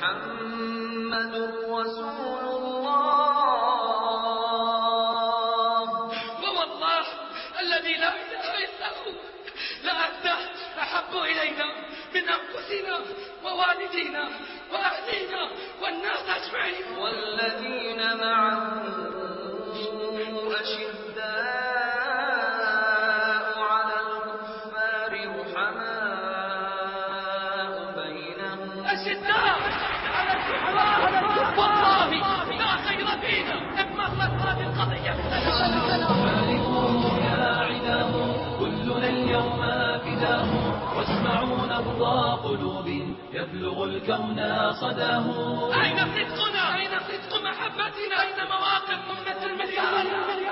محمد رسول الله. أحب إلينا من أنفسنا ووالدينا وأهلينا والناس أجمعين. والذين معه أشداء يبلغ الكون صداه أين صدقنا؟ أين صدق محبتنا؟ أين مواقف أمة المليار؟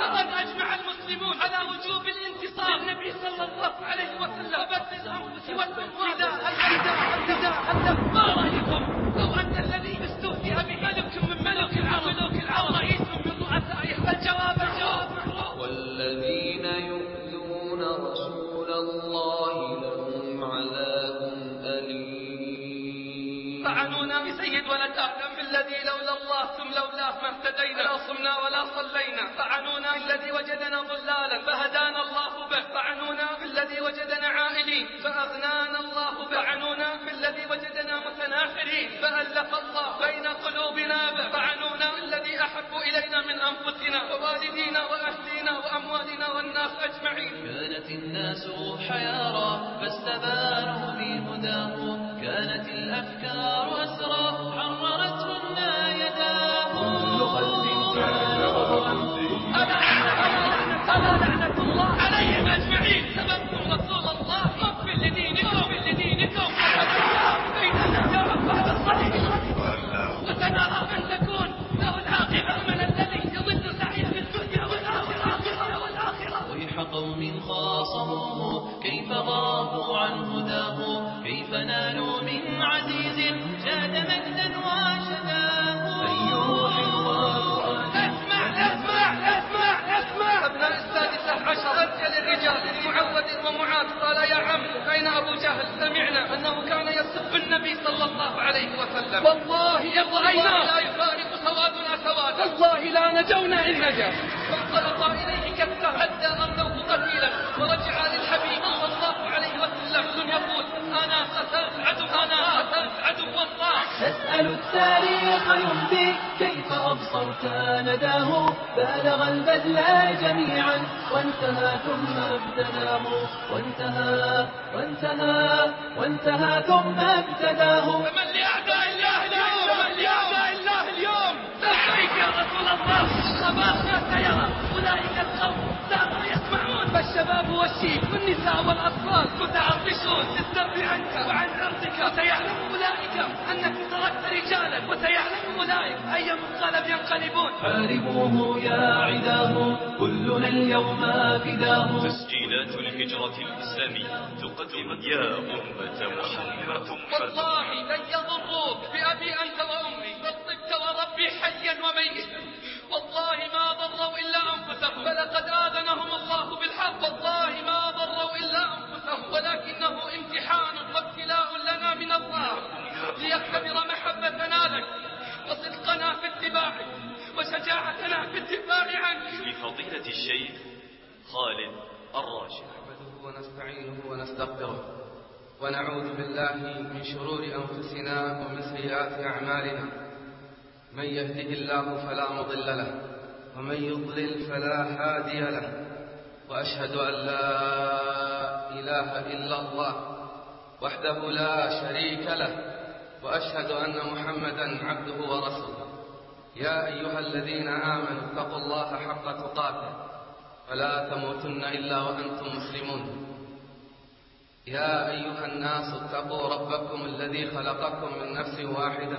لقد أجمع المسلمون على وجوب الانتصار. للنبي صلى الله عليه وسلم. وبذل الأنفس والأموال نداء النداء النداء النداء ما رأيكم؟ لو أن الذي استهزئ بملك من ملوك العرب. رئيس من رؤسائهم الجواب الجواب آدم بالذي لولا الله ثم لولاه ما اهتدينا. لا صمنا ولا صلينا. طعنونا بالذي وجدنا ضلالا. فهدانا الله به. طعنونا بالذي وجدنا عائلين. فأغنانا الله به. طعنونا بالذي وجدنا متنافرين. فألف الله بين قلوبنا به. طعنونا بالذي أحب إلينا من أنفسنا ووالدينا وأهلينا وأموالنا والناس أجمعين. كانت الناس حيارى فاستبانوا في كانت الأفكار أسرى حررتهن يداه كل قلب كان غضبا ألا ألا لعنة الله عليهم أجمعين. سببتم رسول الله. اغفر لدينكم. اغفر لدينكم يا رب بعد الصليب. النبي صلى الله عليه وسلم. والله إن رأينا لا يفارق سوادنا سوادا والله لا نجونا إن نجا فانطلق إليه حتى أرنوه قتيلا ورجع للحبيب صلى الله عليه وسلم يقول أنا قتلت عدو أنا قتلت عدو الله تسأل التاريخ ينبي كيف أبصرت نداه. بالغ البذل جميعا. وانتهى ثم ابتداه. وانتهى وانتهى وانتهى ثم ابتداه. فمن لأعداء الله اليوم فمن لأعداء الله اليوم؟ لبيك يا رسول الله. خباثنا سيرى أولئك القوم. فالشباب والشيب والنساء والأطفال متعطشون للذب عنك وعن أرضك وسيعلم أولئك أنك تركت رجالا وسيعلم أولئك أي منقلب ينقلبون. حاربوه يا عداه كلنا اليوم فداه. تسجيلات الهجرة الإسلامية تقدم يا أمة محمد. والله لن يضروك بأبي أنت وأمي طبت وربي حيا وميتا. والله ما ضروا إلا أنفسهم. فلقد آذنهم الله بالحق. والله ما ضروا إلا أنفسهم. ولكنه امتحان وابتلاء لنا من الله. ليختبر محبتنا لك وصدقنا في اتباعك وشجاعتنا في الدفاع عنك. لفضيلة الشيخ خالد الراشد. نحمده ونستعينه ونستغفره ونعوذ بالله من شرور أنفسنا ومن سيئات أعمالنا. من يهده الله فلا مضل له ومن يضلل فلا هادي له. وأشهد أن لا إله إلا الله وحده لا شريك له وأشهد أن محمدا عبده ورسوله. يا أيها الذين آمنوا اتقوا الله حق تقاته فلا تموتن إلا وأنتم مسلمون. يا أيها الناس اتقوا ربكم الذي خلقكم من نفس واحدة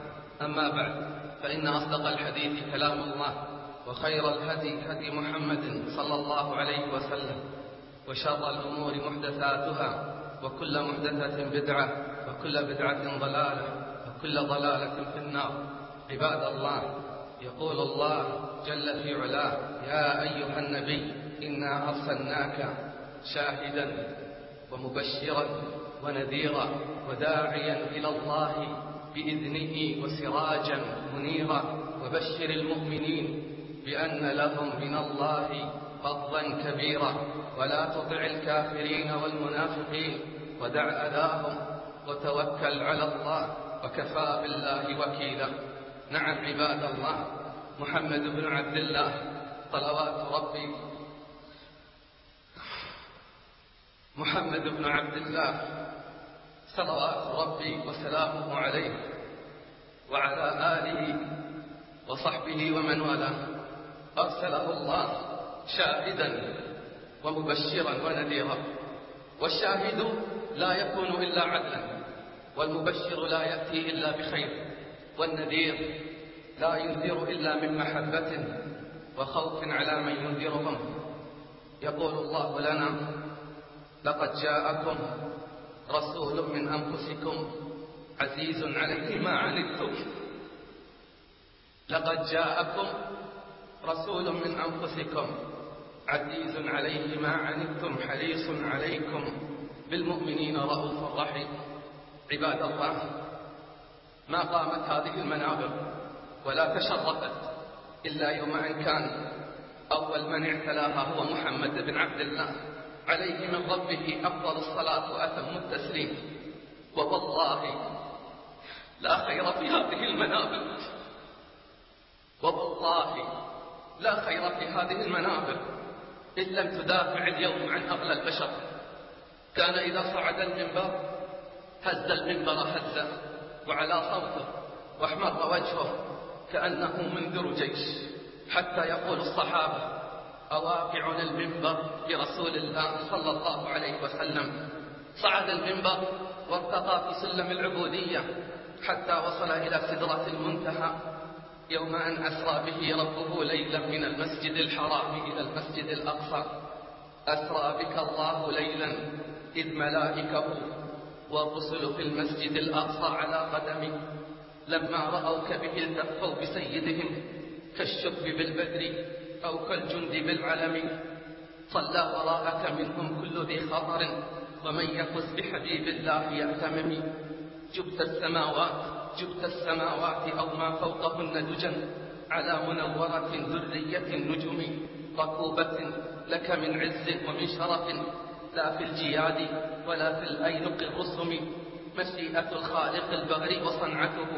أما بعد فإن أصدق الحديث كلام الله وخير الهدي هدي محمد صلى الله عليه وسلم وشر الأمور محدثاتها وكل محدثة بدعة وكل بدعة ضلالة وكل ضلالة في النار. عباد الله يقول الله جل في علاه يا أيها النبي إنا أرسلناك شاهدا ومبشرا ونذيرا وداعيا إلى الله بإذنه وسراجا منيرا وبشر المؤمنين بأن لهم من الله فضلا كبيرا. ولا تطع الكافرين والمنافقين ودع أذاهم وتوكل على الله وكفى بالله وكيلا. نعم عباد الله محمد بن عبد الله صلوات ربي. محمد بن عبد الله صلوات ربي وسلامه عليه وعلى آله وصحبه ومن والاه. أرسله الله شاهدا ومبشرا ونذيرا. والشاهد لا يكون إلا عدلا والمبشر لا يأتي إلا بخير والنذير لا ينذر إلا من محبة وخوف على من ينذرهم. يقول الله لنا لقد جاءكم رسول من أنفسكم عزيز عليه ما عنتم. لقد جاءكم رسول من أنفسكم عزيز عليه ما عنتم حريص عليكم بالمؤمنين رؤوف رحيم. عباد الله ما قامت هذه المنابر ولا تشرفت إلا يوم أن كان أول من اعتلاها هو محمد بن عبد الله. عليه من ربه أفضل الصلاة وأتم التسليم. ووالله لا خير في هذه المنابر. ووالله لا خير في هذه المنابر. إن لم تدافع اليوم عن أغلى البشر. كان إذا صعد المنبر هز المنبر هزا وعلى صوته وأحمر وجهه كأنه منذر جيش. حتى يقول الصحابة أواقع المنبر برسول الله صلى الله عليه وسلم. صعد المنبر وارتقى في سلم العبودية حتى وصل إلى سدرة المنتهى. يوم أن أسرى به ربه ليلا من المسجد الحرام إلى المسجد الأقصى. أسرى بك الله ليلا إذ ملائكه والرسل في المسجد الأقصى على قدمه لما رأوك به التفوا بسيدهم كالشب بالبدر أو كالجند بالعلم صلى وراءك منهم كل ذي خطر ومن يفز بحبيب الله يأتمم جبت السماوات جبت السماوات أو ما فوقهن دجا على منورة ذرية النجم. ركوبة لك من عز ومن شرف لا في الجياد ولا في الأينق الرسم مشيئة الخالق البغر وصنعته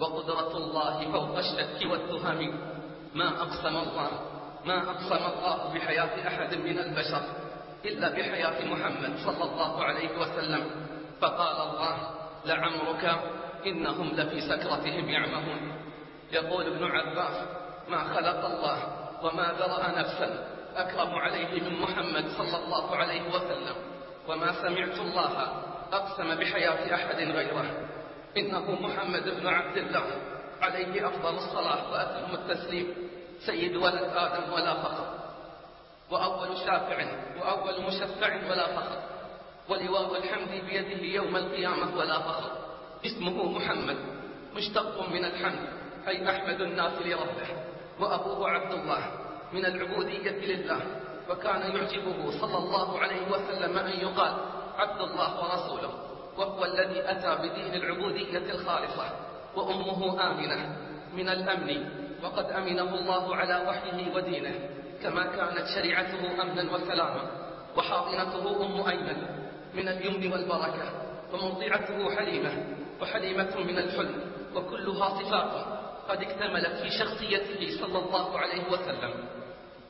وقدرة الله فوق الشك والتهم. ما أقسم الله ما أقسم الله بحياة أحد من البشر إلا بحياة محمد صلى الله عليه وسلم. فقال الله لعمرك إنهم لفي سكرتهم يعمهون. يقول ابن عباس ما خلق الله وما ذرأ نفسا أكرم عليه من محمد صلى الله عليه وسلم. وما سمعت الله أقسم بحياة أحد غيره. إنه محمد بن عبد الله عليه أفضل الصلاة وأتم التسليم. سيد ولد آدم ولا فخر. وأول شافع وأول مشفع ولا فخر. ولواء الحمد بيده يوم القيامة ولا فخر. اسمه محمد مشتق من الحمد أي أحمد الناس لربه. وأبوه عبد الله من العبودية لله. وكان يعجبه صلى الله عليه وسلم أن يقال عبد الله ورسوله. وهو الذي أتى بدين العبودية الخالصة. وأمه آمنة من الأمن وقد أمنه الله على وحيه ودينه كما كانت شريعته أمنا وسلاما وحاضنته أم أيمن من اليمن والبركة ومرضعته حليمة وحليمة من الحلم وكلها صفات قد اكتملت في شخصيته صلى الله عليه وسلم.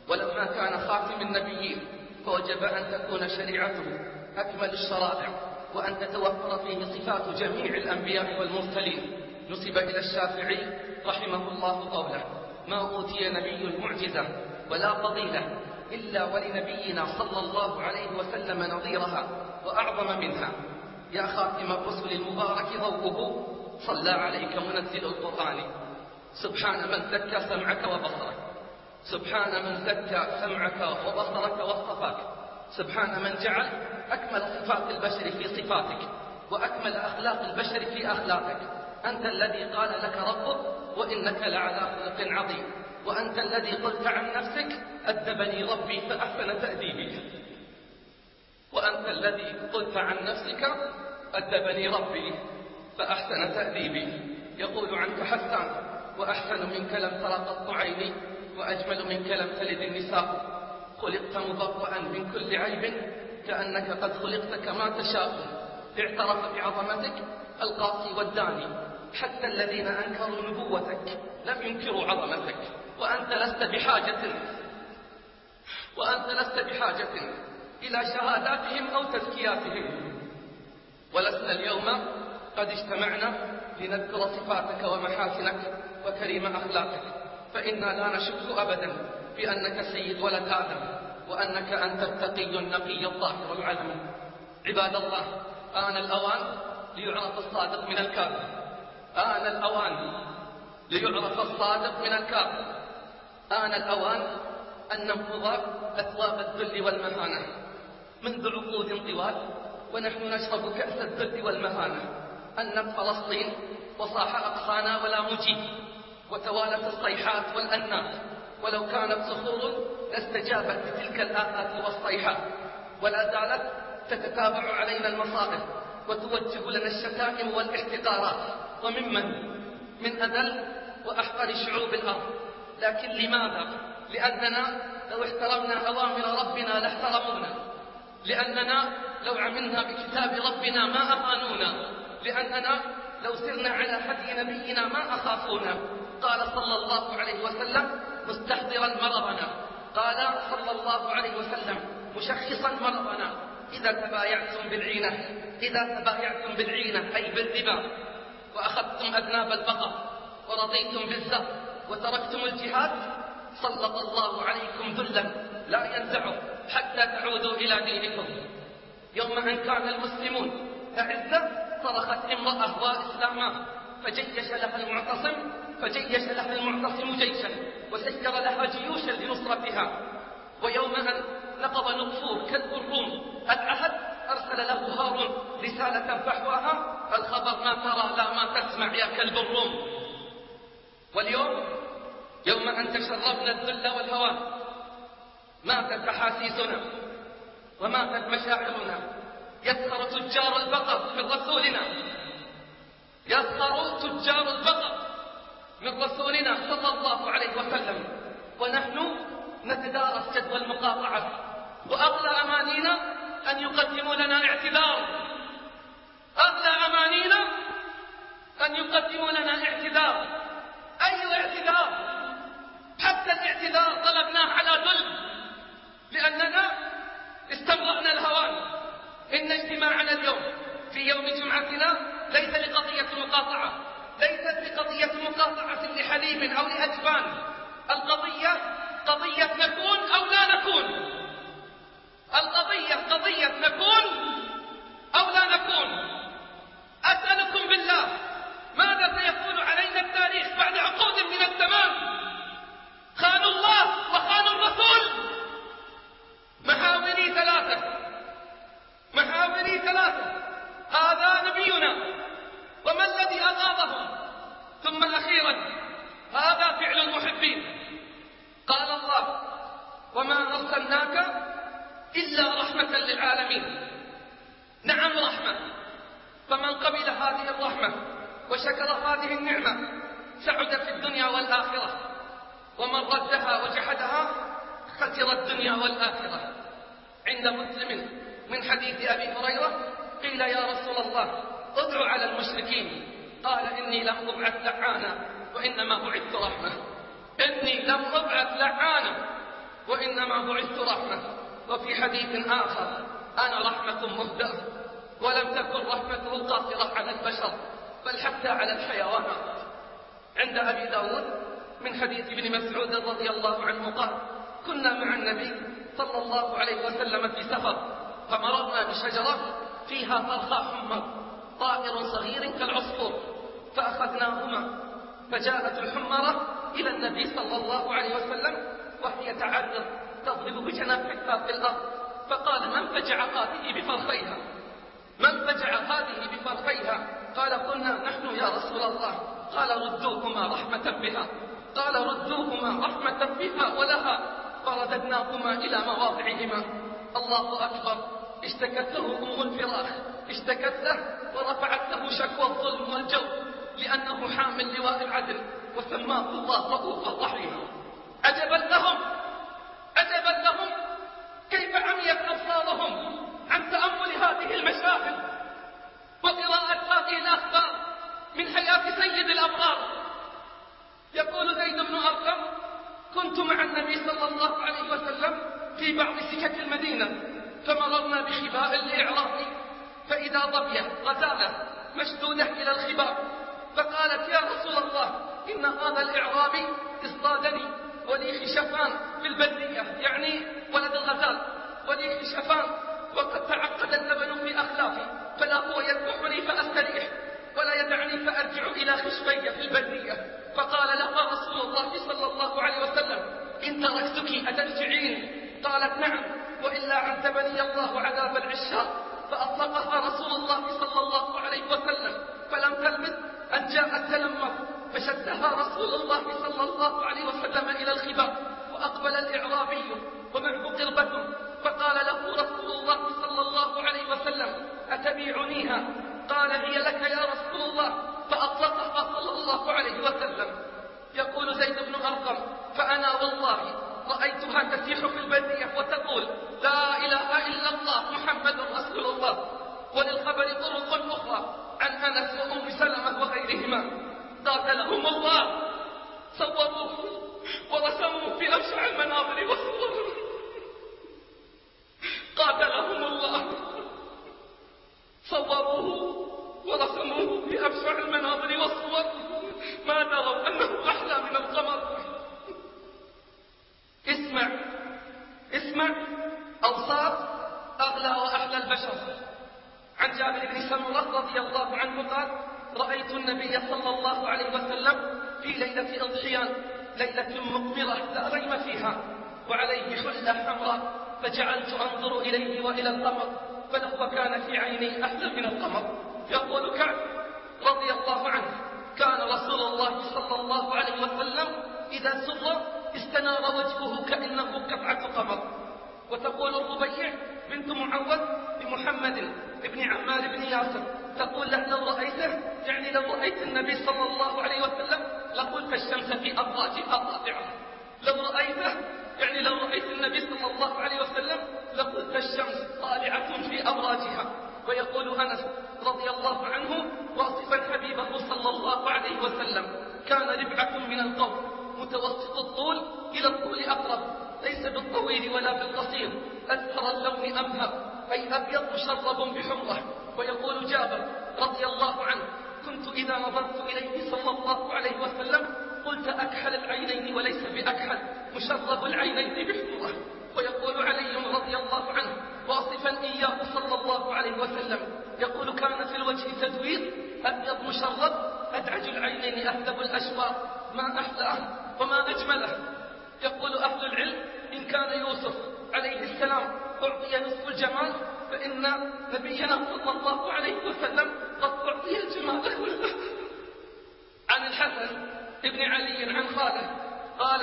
ولما كان خاتم النبيين فوجب أن تكون شريعته أكمل الشرائع وأن تتوفر فيه صفات جميع الأنبياء والمرسلين. نسب إلى الشافعي رحمه الله قوله ما أوتي نبي معجزة ولا فضيلة إلا ولنبينا صلى الله عليه وسلم نظيرها وأعظم منها. يا خاتم الرسل المبارك ضوءه صلى عليك منزل القرآن. سبحان من زكى سمعك وبصرك. سبحان من زكى سمعك وبصرك واصطفاك. سبحان من جعل أكمل صفات البشر في صفاتك وأكمل أخلاق البشر في أخلاقك. أنت الذي قال لك ربك وإنك لعلى خلق عظيم. وأنت الذي قلت عن نفسك أدبني ربي فأحسن تأديبي. وأنت الذي قلت عن نفسك أدبني ربي فأحسن تأديبي. يقول عنك حسان وأحسن منك لم تر قط عيني وأجمل منك لم تلد النساء. خلقت مبرأ من كل عيب كأنك قد خلقت كما تشاء. اعترف بعظمتك القاسي والداني حتى الذين أنكروا نبوتك لم ينكروا عظمتك وأنت لست بحاجة وأنت لست بحاجة إلى شهاداتهم أو تزكياتهم. ولسنا اليوم قد اجتمعنا لنذكر صفاتك ومحاسنك وكريم أخلاقك فإنا لا نشك أبدا بأنك سيد ولد آدم وأنك أنت التقي النقي الطاهر العلم. عباد الله آن الأوان ليعرف الصادق من الكاذب. آن الأوان ليعرف الصادق من الكاذب آن الأوان أن ننفض أثواب الذل والمهانة. منذ عقود طوال ونحن نشرب كأس الذل والمهانة. أنت فلسطين وصاح أقصانا ولا مجيب. وتوالت الصيحات والأنات ولو كانت صخور لاستجابت لتلك الآفات والصيحات. ولا زالت تتتابع علينا المصائب. وتوجه لنا الشتائم والاحتقارات. وممن من أذل وأحقر شعوب الأرض. لكن لماذا؟ لأننا لو احترمنا أوامر ربنا لاحترمونا. لأننا لو عملنا بكتاب ربنا ما أهانونا لأننا لو سرنا على هدي نبينا ما أخافونا. قال صلى الله عليه وسلم مستحضرا مرضنا. قال صلى الله عليه وسلم مشخصا مرضنا. إذا تبايعتم بالعينة. إذا تبايعتم بالعينة أي بالربا. وأخذتم أذناب البقر ورضيتم بالزر وتركتم الجهاد سلط الله عليكم ذلا لا ينزعه حتى تعودوا إلى دينكم. يوم أن كان المسلمون أعزة صرخت امرأة وإسلاما فجيش لها المعتصم فجيش لها المعتصم جيشا وسير لها جيوشا لنصرتها. ويوم أن نقض نقفور كذب الروم العهد أرسل له هارون رسالة فحواها الخبر ما ترى لا ما تسمع يا كلب الروم؟ واليوم يوم أن تشربنا الذل والهوان ماتت أحاسيسنا وماتت مشاعرنا. يسخر تجار البقر من رسولنا. يسخر تجار البقر من رسولنا صلى الله عليه وسلم. ونحن نتدارس جدوى المقاطعة. وأغلى أمانينا أن يقدموا لنا اعتذار. أغلى أمانينا؟ أن يقدموا لنا اعتذار. أي اعتذار؟ حتى الاعتذار طلبناه على ظلم لأننا استمرأنا الهوان. إن اجتماعنا اليوم في يوم جمعتنا ليس لقضية مقاطعة. ليست لقضية مقاطعة لحليب أو لأجبان القضية قضية نكون أو لا نكون. القضية قضية نكون أن جاءت تلمر فشدها رسول الله صلى الله عليه وسلم إلى الخباء وأقبل الإعرابي ومعه قربة فقال له رسول الله صلى الله عليه وسلم أتبيعنيها؟ قال هي لك يا رسول الله. فأطلقها صلى الله عليه وسلم. يقول زيد بن أرقم فأنا والله رأيتها تسيح في البرية وتقول لا إله إلا الله محمد رسول الله. وللخبر طرق أخرى. عن أنس وأم سلمة وغيرهما. قاتلهم الله. صوروه ورسموه في أبشع المناظر والصور. قاتلهم الله. صوروه ورسموه في أبشع المناظر والصور. ما دروا أنه أحلى من القمر. اسمع. اسمع. أوصاف أغلى وأحلى البشر. عن جابر بن سمرة رضي الله عنه قال رأيت النبي صلى الله عليه وسلم في ليلة أضحيان ليلة مقمرة لا ريب فيها وعليه حلة حمراء فجعلت أنظر إليه وإلى القمر فلو كان في عيني أحلى من القمر. يقول كعب رضي الله عنه كان رسول الله صلى الله عليه وسلم إذا سر استنار وجهه كأنه قطعة قمر. وتقول الربيع بنت معوذ لمحمد بن عمار بن ياسر تقول له لو رأيته يعني لو رأيت النبي صلى الله عليه وسلم لقلت الشمس في أبراجها طالعة لو رأيته يعني لو رأيت النبي صلى الله عليه وسلم لقلت الشمس طالعة في أبراجها ويقول أنس رضي الله عنه واصفا حبيبه صلى الله عليه وسلم كان ربعة من القوم متوسط الطول إلى الطول أقرب ليس بالطويل ولا بالقصير أزهر اللون أمهر. أي أبيض مشرب بحمرة. ويقول جابر رضي الله عنه كنت إذا نظرت إليه صلى الله عليه وسلم قلت أكحل العينين وليس بأكحل مشرب العينين بحمرة. ويقول علي رضي الله عنه واصفا إياه صلى الله عليه وسلم. يقول كان في الوجه تدوير أبيض مشرب أدعج العينين أهذب الأشواق ما أحلاه وما أجمله. يقول أهل العلم إن كان يوسف عليه السلام أعطي نصف الجمال فإن نبينا صلى الله عليه وسلم قد أعطي الجمال كله عن الحسن ابن علي عن خاله قال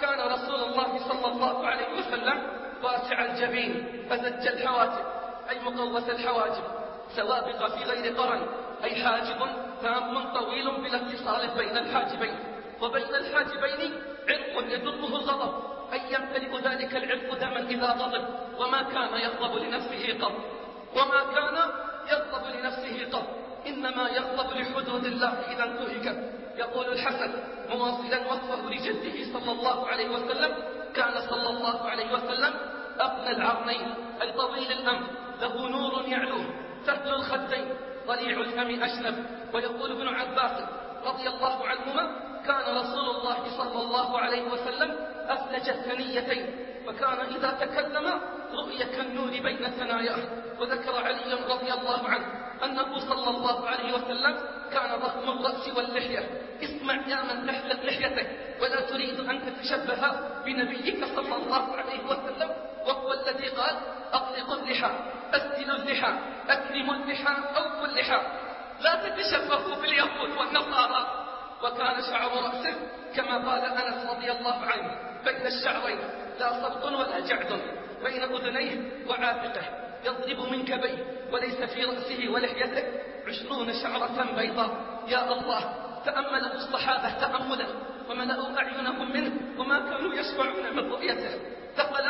كان رسول الله صلى الله عليه وسلم واسع الجبين فزج الحواجب أي مقوس الحواجب سوابق في غير قرن أي حاجب تام طويل بلا اتصال بين الحاجبين وبين الحاجبين عرق يدره الغضب أي يمتلئ ذلك العرق دما إذا غضب وما كان يغضب لنفسه قط. وما كان يغضب لنفسه قط. إنما يغضب لحدود الله إذا انتهكت يقول الحسن مواصلا وصفه لجده صلى الله عليه وسلم كان صلى الله عليه وسلم أقنى العرنين أي طويل له نور يعلوه سهل الخدين ضليع الفم أشنب. ويقول ابن عباس رضي الله عنهما كان رسول الله صلى الله عليه وسلم أفلج الثنيتين وكان إذا تكلم رؤي كالنور بين ثناياه وذكر علي رضي الله عنه أنه صلى الله عليه وسلم كان ضخم الرأس واللحية. اسمع يا من تحلق لحيتك ولا تريد أن تتشبه بنبيك صلى الله عليه وسلم وهو الذي قال أطلقوا اللحى أسدلوا اللحى أكرموا اللحى أوفوا اللحى لا تتشبهوا باليهود والنصارى. وكان شعر رأسه كما قال أنس رضي الله عنه بين الشعرين. لا صبط ولا جعد بين أذنيه وعاتقه يضرب من كبيه وليس في رأسه ولحيته عشرون شعرة بيضاء. يا الله تأمله الصحابة تأملا وملأوا أعينهم منه وما كانوا يشبعون من رؤيته. دخل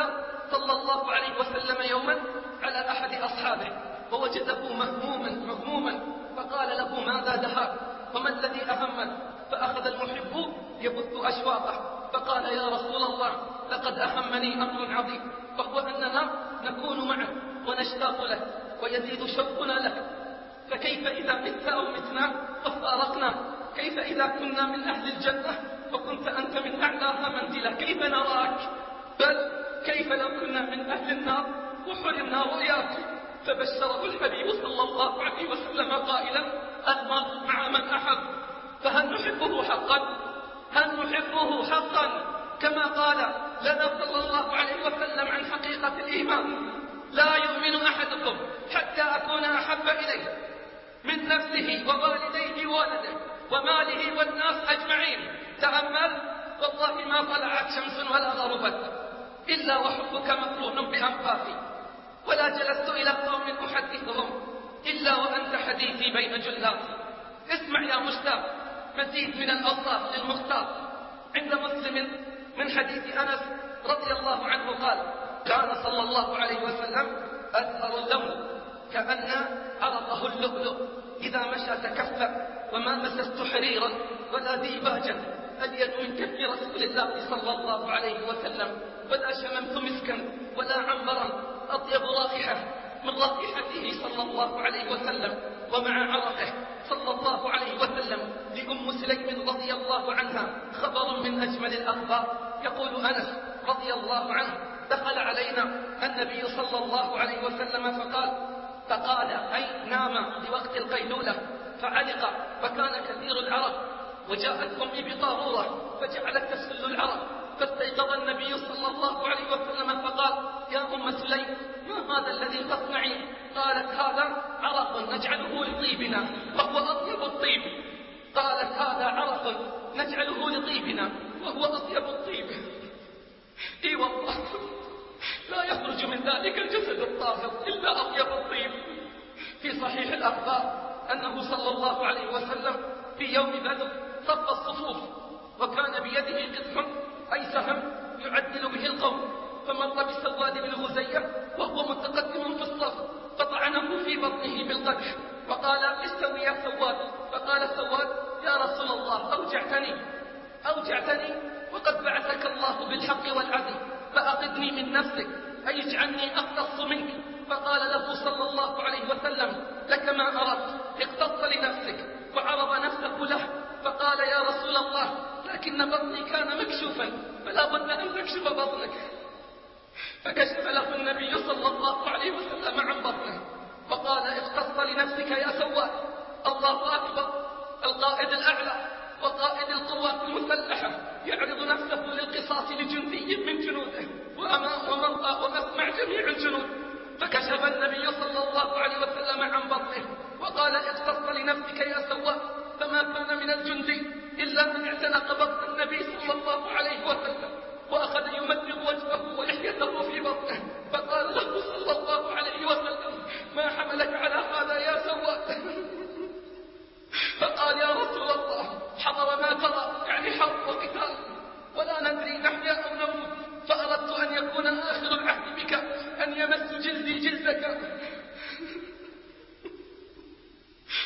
صلى الله عليه وسلم يوما على أحد أصحابه ووجده مهموما مغموما فقال له ماذا دهاك وما الذي أهمك فأخذ المحب يبث أشواقه فقال يا رسول الله لقد أهمني أمر عظيم وهو أننا نكون معك ونشتاق لك ويزيد شوقنا لك فكيف إذا مت أو متنا وفارقنا؟ كيف إذا كنا من أهل الجنة وكنت أنت من أعلاها منزلة؟ كيف نراك؟ بل كيف لو كنا من أهل النار وحرمنا رؤياك؟ فبشره الحبيب صلى الله عليه وسلم قائلا المرء مع من أحب. فهل نحبه حقا؟ هل نحبه حقا؟ كما قال لنا صلى الله عليه وسلم عن حقيقة الإيمان لا يؤمن أحدكم حتى أكون أحب إليه من نفسه ووالديه وولده وماله والناس أجمعين. تأمل والله ما طلعت شمس ولا غربت إلا وحبك مقرون بأنفاسي ولا جلست إلى قوم أحدثهم إلا وأنت حديثي بين جلاتي. اسمع يا مشتاق مزيد من الأوصاف للمختار. عند مسلم من حديث أنس رضي الله عنه قال كان صلى الله عليه وسلم أزهر اللون كأن عرقه اللؤلؤ. إذا مشى تكفى وما مسست حريرا ولا ديباجا ألين من كف رسول الله صلى الله عليه وسلم. ولا شممت مسكا ولا عنبرا أطيب رائحة من رائحته صلى الله عليه وسلم. ومع عرقه صلى الله عليه وسلم لأم سليم رضي الله عنها خبر من أجمل الأخبار. يقول أنس رضي الله عنه دخل علينا النبي صلى الله عليه وسلم فقال فقال أي نام لوقت القيلولة؟ فعلق وكان كثير العرب وجاءت أمي بطارورة فجعلت تسل العرب فاستيقظ النبي صلى الله عليه وسلم فقال يا أم سليم ما هذا الذي تصنعين؟ قالت هذا عرق نجعله لطيبنا وهو أطيب الطيب. قالت هذا عرق نجعله لطيبنا. وهو أطيب الطيب. إي والله لا يخرج من ذلك الجسد الطاهر إلا أطيب الطيب. في صحيح الأخبار أنه صلى الله عليه وسلم في يوم بدر صف الصفوف وكان بيده قدح أي سهم يعدل به القوم فمر بسواد بن غزية وهو متقدم في الصف فطعنه في بطنه بالقدح وقال استوي يا سواد. فقال سواد يا رسول الله أوجعتني. أوجعتني وقد بعثك الله بالحق والعدل فأقدني من نفسك أي اجعلني أقتص منك. فقال له صلى الله عليه وسلم لك ما أردت اقتص لنفسك وعرض نفسه له. فقال يا رسول الله لكن بطني كان مكشوفا فلا بد أن تكشف بطنك. فكشف له النبي صلى الله عليه وسلم عن بطنه. وقال اختص لنفسك يا سواد الله أكبر القائد الأعلى. وقائد القوات المسلحة يعرض نفسه للقصاص لجندي من جنوده. وأمر ومسمع جميع الجنود. فكشف النبي صلى الله عليه وسلم عن بطنه وقال اختص لنفسك يا سواد فما كان من الجندي إلا من اعتنق بطن النبي صلى الله عليه وسلم. وأخذ يمدد وجهه ولحيته في بطنه. فقال له صلى الله عليه وسلم ما حملك على هذا يا سواد فقال يا رسول الله حضر ما ترى يعني حرب وقتال. ولا ندري نحيا أو نموت. فأردت أن يكون آخر العهد بك أن يمس جلدي جلدك.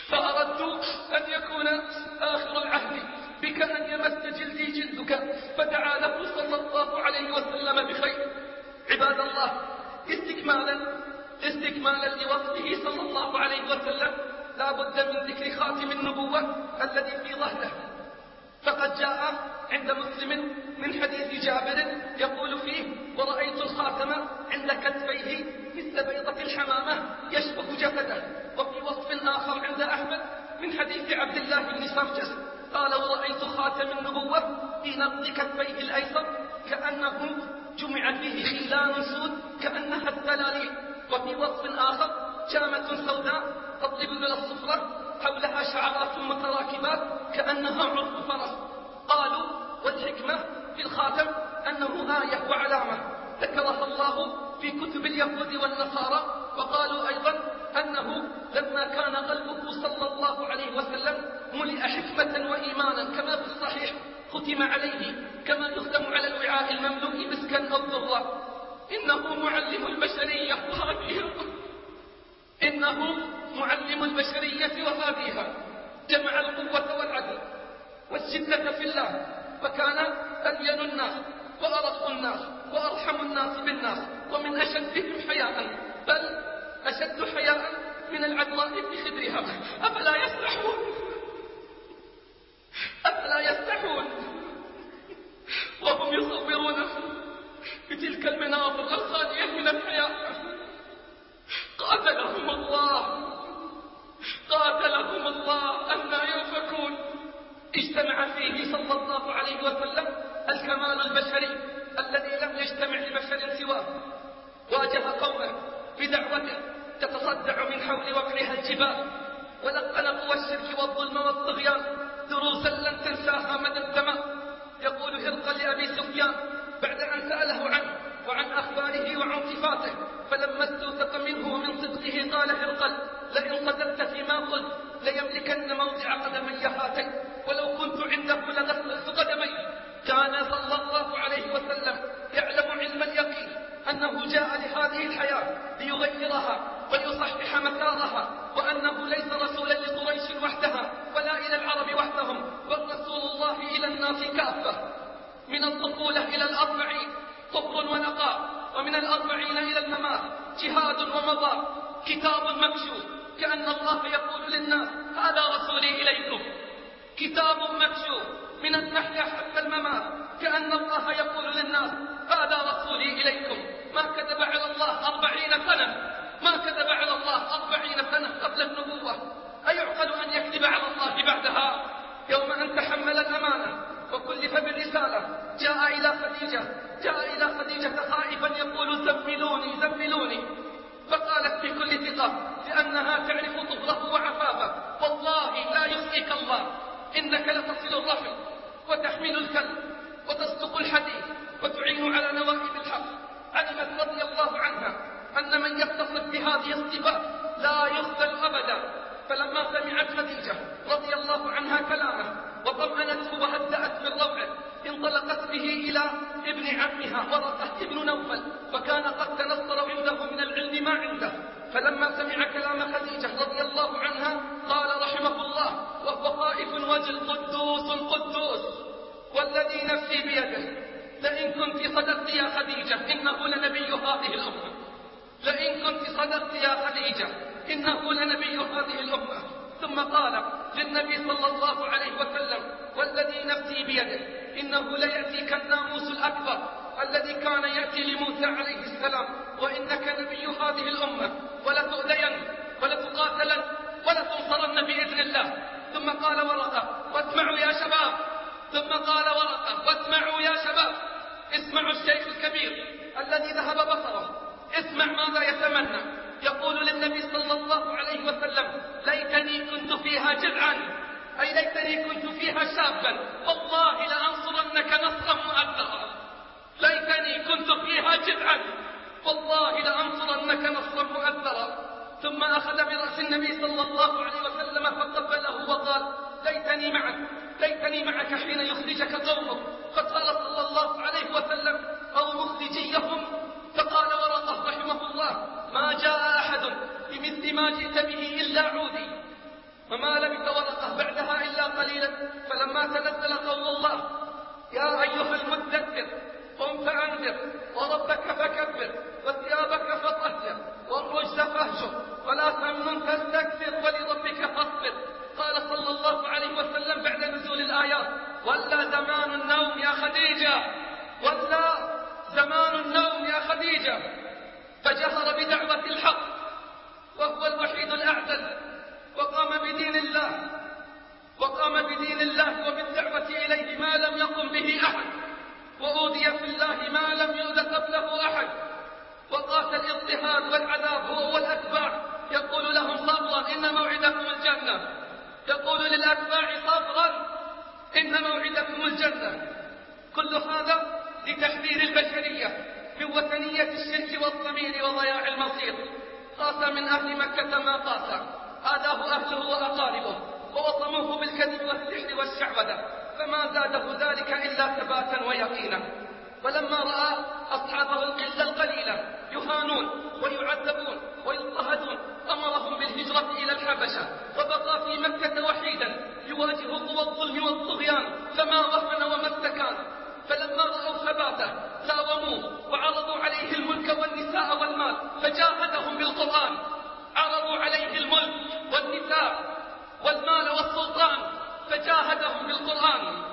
فأردت أن يكون آخر العهد بك أن يمس جلدي جلدك. فدعا له صلى الله عليه وسلم بخير. عباد الله استكمالا استكمالا لوصفه صلى الله عليه وسلم. لا بد من ذكر خاتم النبوة الذي في ظهره. فقد جاء عند مسلم من حديث جابر يقول فيه ورأيت الخاتم عند كتفيه مثل بيضة الحمامة يشبه جسده وفي وصف آخر عند أحمد من حديث عبد الله بن سرجس قال ورأيت خاتم النبوة في نقض كتفيه الأيسر كأنه جمع فيه خلان سود كأنها السلاليل وفي وصف آخر جامة سوداء تطلب إلى الصفرة حولها شعرات متراكبات كأنها عرق فرس. قالوا والحكمة في الخاتم أنه آية وعلامة. ذكرها الله في كتب اليهود والنصارى وقالوا أيضا أنه لما كان قلبه صلى الله عليه وسلم ملئ حكمة وإيمانا كما في الصحيح ختم عليه كما يختم على الوعاء المملوء مسكا أو ذرة إنه معلم البشرية وهذه إنه معلم البشرية وهاديها. جمع القوة والعدل والشدة في الله فكان ألين الناس وأرق الناس وأرحم الناس بالناس ومن أشدهم حياء بل أشد حياء من العذراء في خدرها. أفلا يستحون أفلا يستحون وهم يصورونه بتلك المناظر الخالية من الحياة قاتلهم الله. قاتلهم الله. أن يؤفكون اجتمع فيه صلى الله عليه وسلم الكمال البشري الذي لم يجتمع لبشر سواه. واجه قومه بدعوته تتصدع من حول وقعها الجبال. ولقن قوى الشرك والظلم والطغيان دروسا لن تنساها مدى الزمان يقول هرقل لأبي سفيان بعد أن سأله عنه وعن أخباره وعن صفاته فلما استوثق منه ومن صدقه قال هرقل لئن صدقت فيما قلت ليملكن موضع قدمي هاتين ولو كنت عنده لغسلت قدمي. كان صلى الله عليه وسلم يعلم علم اليقين أنه جاء لهذه الحياة ليغيرها ويصحح مسارها وأنه ليس رسولا لقريش وحدها ولا إلى العرب وحدهم بل رسول الله إلى الناس كافة. من الطفولة إلى الأربعين طهر ونقاء ومن الأربعين إلى الممات جهاد ومضى كتاب مكشوف كأن الله يقول للناس هذا رسولي إليكم. كتاب مكشوف من المحيا حتى الممات كأن الله يقول للناس هذا رسولي إليكم. ما كذب على الله أربعين سنة ما كذب على الله أربعين سنة قبل النبوة. أيعقل أن يكذب على الله بعدها؟ يوم أن تحمل الأمانة وكلف بالرسالة جاء إلى خديجة جاء إلى خديجة خائفا يقول زملوني زملوني. فقالت بكل ثقة لأنها تعرف طهره وعفافه والله لا يخزيك الله إنك لتصل الرحم. يهانون ويعذبون ويضطهدون. أمرهم بالهجرة إلى الحبشة وبقى في مكة وحيدا يواجه قوى الظلم والطغيان فما وهن وما استكان. فلما رأوا ثباته ساوموه وعرضوا عليه الملك والنساء والمال فجاهدهم بالقرآن. عرضوا عليه الملك والنساء والمال والسلطان فجاهدهم بالقرآن.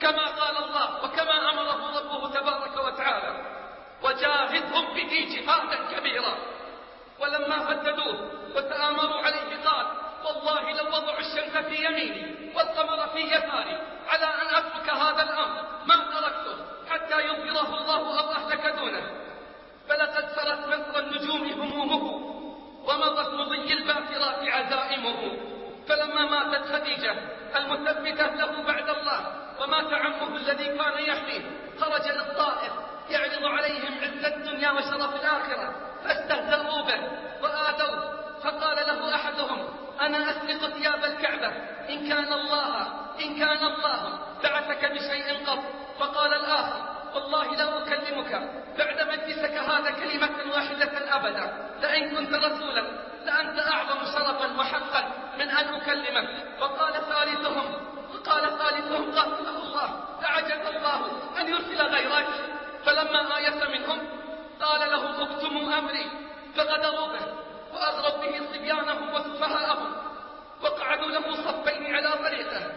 كما قال الله وكما أمره ربه تبارك وتعالى وجاهدهم به جهادا كبيرا ولما هددوه وتآمروا عليه قال والله لو وضعوا الشمس في يميني والقمر في يساري على أن أترك هذا الأمر. ما تركته حتى يظهره الله أو أهلك دونه. فلقد سرت مصر النجوم همومه ومضت مضي الباكرات عزائمه. فلما ماتت خديجة المثبتة له بعد الله ومات عمه الذي كان يحميه خرج للطائف يعرض عليهم عز الدنيا وشرف الآخرة فاستهزأوا به وآذوه فقال له أحدهم أنا أسلق ثياب الكعبة إن كان الله إن كان الله بعثك بشيء قط فقال الآخر والله لا أكلمك بعد مجلسك هذا كلمة واحدة أبدا لئن كنت رسولا لأنت أعظم شرفا وحقا من أن أكلمك. وقال ثالثهم وقال ثالثهم قاتله الله لعجز الله أن يرسل غيرك. فلما آيس منهم قال لهم اكتموا أمري فغدروا به وأغروا به صبيانهم وسفهاءهم وقعدوا له صفين على طريقه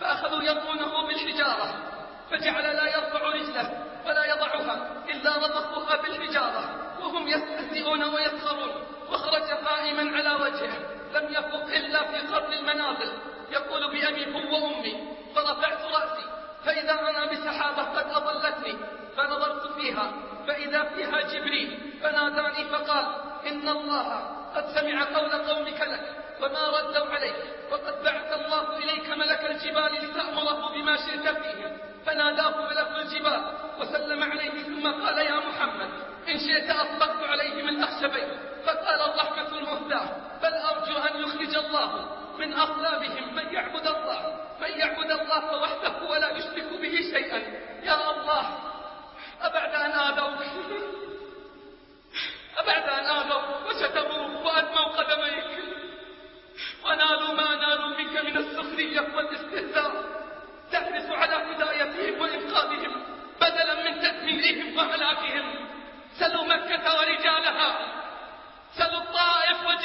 فأخذوا يرمونه بالحجارة فجعل لا يرفع رجله ولا يضعها إلا ربطوها بالحجارة وهم يستهزئون ويسخرون وخرج قائما على وجهه لم يفق إلا في قرن المنازل يقول بأبي وأمي فرفعت رأسي فإذا أنا بسحابة قد أضلتني فنظرت فيها فإذا فيها جبريل فناداني فقال إن الله قد سمع قول قومك لك وما ردوا عليك وقد بعث الله إليك ملك الجبال لتأمره بما شئت فيهم. فناداه ملك الجبال وسلم عليه ثم قال يا محمد إن شئت أطبقت عليهم الأخشبين فقال الرحمة المهداة بل أرجو أن يخرج الله من أصلابهم من يعبد الله من يعبد الله وحده ولا يشرك به شيئا. يا الله أبعد أن آذوك أبعد أن آذوك وشتموك وأدموا قدميك. ونالوا ما نالوا منك من السخرية والاستهزاء. تحرص على هدايتهم وإنقاذهم بدلا من تدميرهم وهلاكهم. سلوا مكة ورجالها. سلوا الطائف وجبالها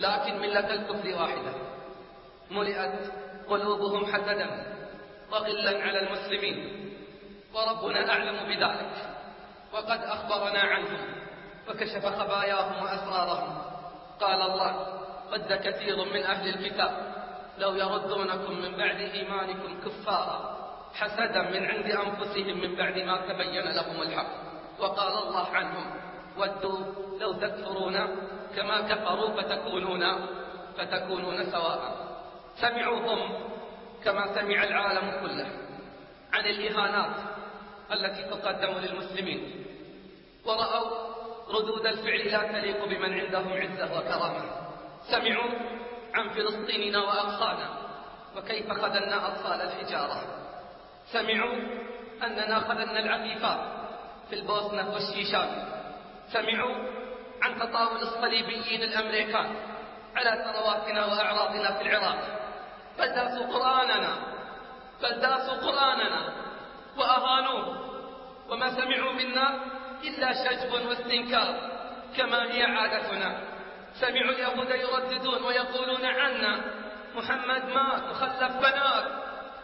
لكن ملة الكفر واحدة. ملئت قلوبهم حسدا وغلا على المسلمين. وربنا أعلم بذلك. وقد أخبرنا عنهم وكشف خباياهم وأسرارهم. قال الله قد كثير من أهل الكتاب لو يردونكم من بعد إيمانكم كفارا حسدا من عند أنفسهم من بعد ما تبين لهم الحق. وقال الله عنهم ودوا لو تكفرون كما كفروا فتكونون فتكونون سواء. سمعوا هم كما سمع العالم كله عن الإهانات التي تقدم للمسلمين. ورأوا ردود الفعل لا تليق بمن عندهم عزة وكرامة. سمعوا عن فلسطيننا وأقصانا وكيف خذلنا أطفال الحجارة. سمعوا أننا خذلنا العفيفات في البوسنة والشيشان. سمعوا عن تطاول الصليبيين الأمريكان على ثرواتنا وأعراضنا في العراق. بل داسوا قرآننا بل داسوا قرآننا وأهانوه. وما سمعوا منا إلا شجب واستنكار كما هي عادتنا. سمعوا اليهود يرددون ويقولون عنا محمد مات وخلف بنات.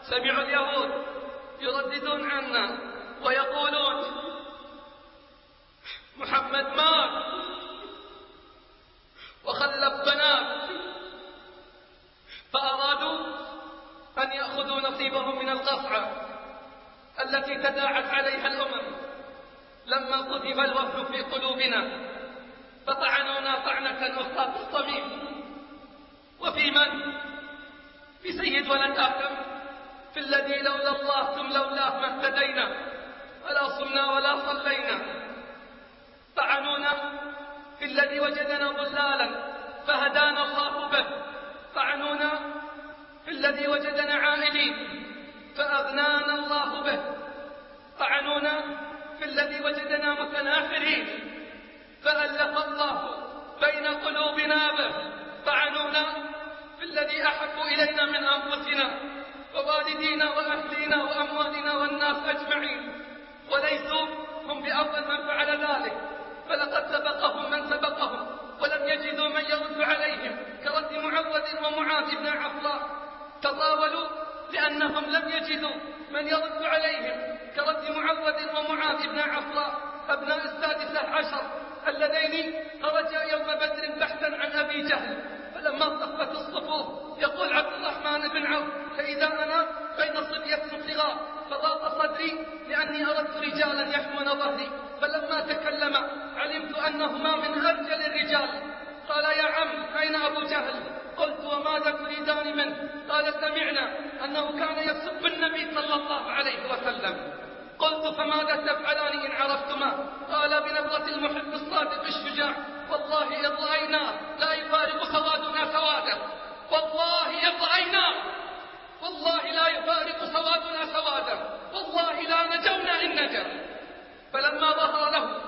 سمعوا اليهود يرددون عنا ويقولون محمد مات وخلف بنات فأرادوا أن يأخذوا نصيبهم من القصعة التي تداعت عليها الأمم. لما قذف الوفد في قلوبنا فطعنونا طعنة في الصميم. وفي من؟ في سيد ولد آدم في الذي لولا الله ثم لولاه ما اهتدينا ولا صمنا ولا صلينا. طعنونا في الذي وجدنا ضلالا فهدانا الله به. طعنونا في الذي وجدنا عائلين فأغنانا الله به. طعنونا في الذي وجدنا متناحرين فألف الله بين قلوبنا به. طعنونا في الذي أحب إلينا من أنفسنا ووالدينا وأهلينا وأموالنا والناس أجمعين. وليسوا هم بأفضل من فعل ذلك. فلقد سبقهم من سبقهم ولم يجدوا من يرد عليهم كرد معوذ ومعاذ بن عفراء تطاولوا لأنهم لم يجدوا من يرد عليهم كرد معوذ ومعاذ بن عفراء أبناء السادسة عشر اللذين خرجا يوم بدر بحثا عن أبي جهل. فلما صفت الصفوف يقول عبد الرحمن بن عوف فإذا أنا بين صبية صغار. صدري لأني أردت رجالا يحمون ظهري فلما تكلم علمت أنهما من أرجل الرجال. قال يا عم أين أبو جهل؟ قلت وماذا تريدان منه. قال سمعنا أنه كان يسب النبي صلى الله عليه وسلم. قلت فماذا تفعلان إن عرفتما؟ قال بنظرة المحب الصادق الشجاع. والله إذ رأيناه لا يفارق سوادنا سواده. والله رأيناه والله لا يفارق سوادنا سوادا والله لا نجونا إن نجا فلما ظهر له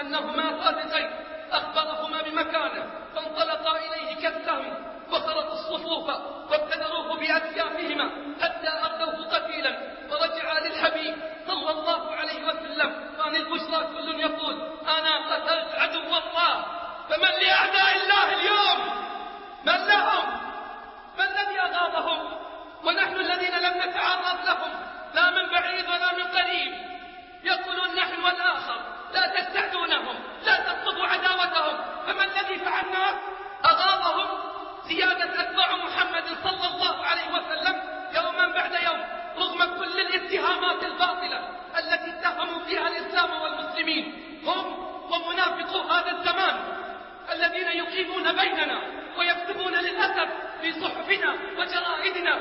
أنهما صادقين أخبرهما بمكانه فانطلقا إليه كالسهم وخرقوا الصفوف وابتدروه بأسيافهما حتى أردوه قتيلا ورجعا للحبيب صلى الله عليه وسلم. وعن البشرى كل يقول أنا قتلت عدو الله. فمن لأعداء الله اليوم؟ من لهم؟ ما الذي أغاظهم ونحن الذين لم نتعرض لهم لا من بعيد ولا من قريب. يقولون نحن والآخر لا تستعدونهم لا تطلبوا عداوتهم. فما الذي فعلناه أغاظهم زيادة أتباع محمد صلى الله عليه وسلم يوما بعد يوم رغم كل الاتهامات الباطلة التي اتهموا فيها الإسلام والمسلمين. هم ومنافقو هذا الزمان الذين يقيمون بيننا ويكتبون للأسف في صحفنا وجرائدنا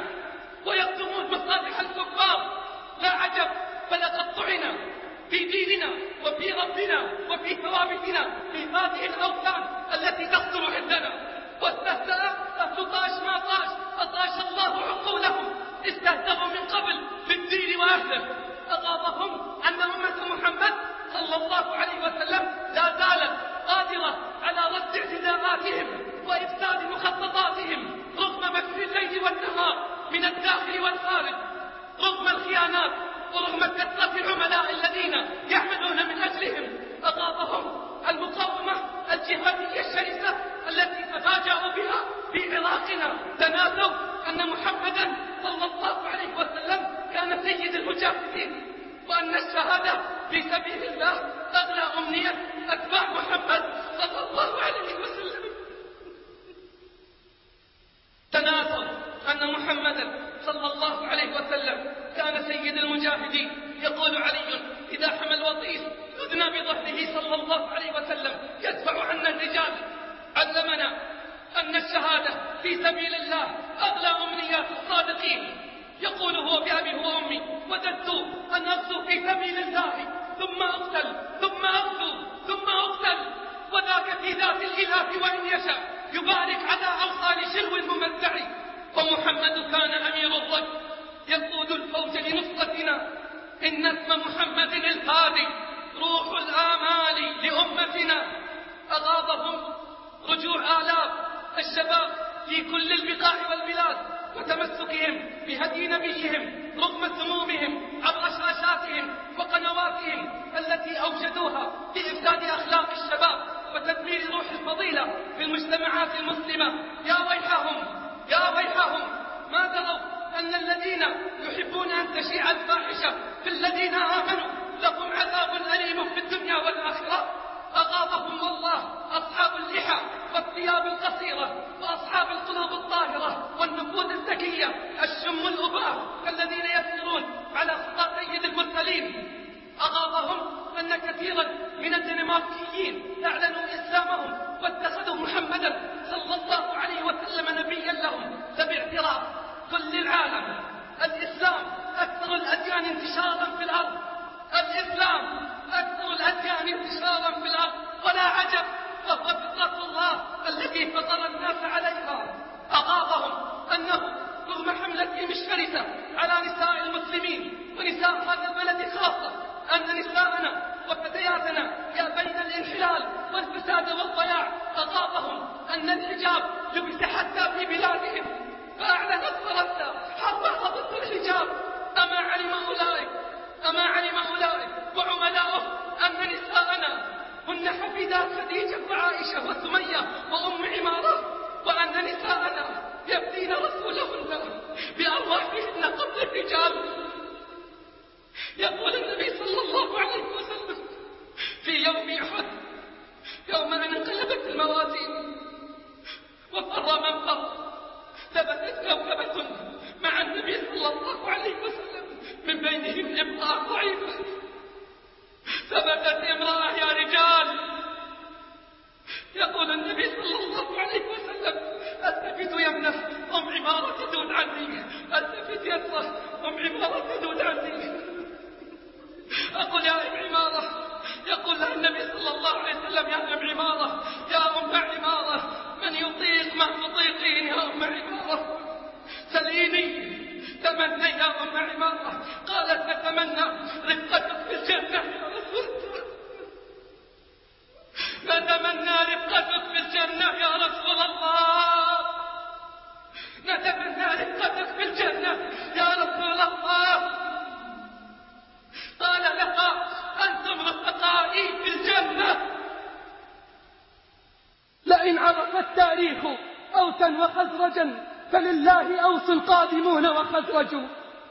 ويكتمون مصالح الكفار. لا عجب فلقد طعنا في ديننا وفي ربنا وفي ثوابتنا في هذه الأوثان التي تصدر عندنا. واستهزأ أهل طاش ما طاش. أطاش الله عقولهم. استهزأوا من قبل بالدين وأهله أغاظهم أن أمة محمد صلى الله عليه وسلم لا زالت قادرة على رد اعتداءاتهم وإفساد مخططاتهم رغم مكر الليل والنهار. من الداخل والخارج. رغم الخيانات ورغم كثرة العملاء الذين يعملون من أجلهم أغاظهم المقاومة الجهادية الشرسة التي تفاجأوا بها في عراقنا. تناسوا أن محمدا صلى الله عليه وسلم كان سيد المجاهدين وأن الشهادة في سبيل الله أغلى أمنية أتباع محمد صلى الله عليه وسلم. تناسوا أن محمدا صلى الله عليه وسلم كان سيد المجاهدين. يقول علي إذا حمى الوطيس أذنى بظهره صلى الله عليه وسلم. يدفع عنا الرجال. علمنا أن الشهادة في سبيل الله أغلى أمنيات الصادقين. يقول هو بأبي وأمي وددت أن أغزو في سبيل الله ثم أقتل ثم أغزو ثم أقتل وذاك في ذات الإله وإن يشاء يبارك على أوصال شلو الممزع ومحمد كان أمير الرجل الفوج لنصرتنا. إن اسم محمد الهادي روح الآمال لأمتنا. أغاظهم رجوع آلاف الشباب في كل البقاع والبلاد وتمسكهم بهدي نبيهم رغم سمومهم عبر شاشاتهم وقنواتهم التي أوجدوها لإفساد أخلاق الشباب وتدمير روح الفضيلة في المجتمعات المسلمة. يا ويحهم يا ويحهم ما دروا أن الذين يحبون أن تشيع الفاحشة في الذين آمنوا لهم عذاب أليم في الدنيا والآخرة. أغاظهم الله أصحاب اللحى والثياب القصيرة وأصحاب القلوب الطاهرة والنفوذ الذكية. الشم الأباء الذين يسيرون على خطى سيد المرسلين. أغاظهم أن كثيرا من الدنماركيين أعلنوا إسلامهم واتخذوا محمدا صلى الله عليه وسلم نبيا لهم. فباعتراف كل العالم الإسلام أكثر الأديان انتشارا في الأرض. الإسلام أكثر الأديان انتشارا في الأرض. ولا عجب فهو فطرة الله التي فطر الناس عليها. أغاظهم أنه رغم حملتهم الشرسة على نساء المسلمين ونساء هذا البلد خاصة أن نساءنا وفتياتنا يا بين الانحلال والفساد والضياع أغاظهم أن الحجاب لبس حتى في بلادهم. فأعلنت فرنسا حربها ضد الحجاب. أما علم أولئك أما علم أولئك وعملاؤه أن نساءنا هن حفيدات خديجة وعائشة وسمية وأم عمارة وأن نساءنا يبدين رسولهن بأرواحهن قبل الرجال يقول النبي صلى الله عليه وسلم في يوم أحد يوم أن انقلبت الموازين وفر من فر ثبتت كوكبة مع النبي صلى الله عليه وسلم من بينهم امرأة ضعيفة. ثبتت امرأة يا رجال. يقول النبي صلى الله عليه وسلم التفت يمنه أم عمارة تدود عني. التفت يسره أم عمارة تدود عني. أقول يا أم عمارة يقول النبي صلى الله عليه وسلم يا أم عمارة يا أم عمارة من يطيق ما تطيقين يا أم عمارة سليني نتمنى يا أم عمارة قالت نتمنى رفقتك في الجنة يا رسول الله. نتمنى أوسا وخزرجا فلله أوس القادمون وخزرج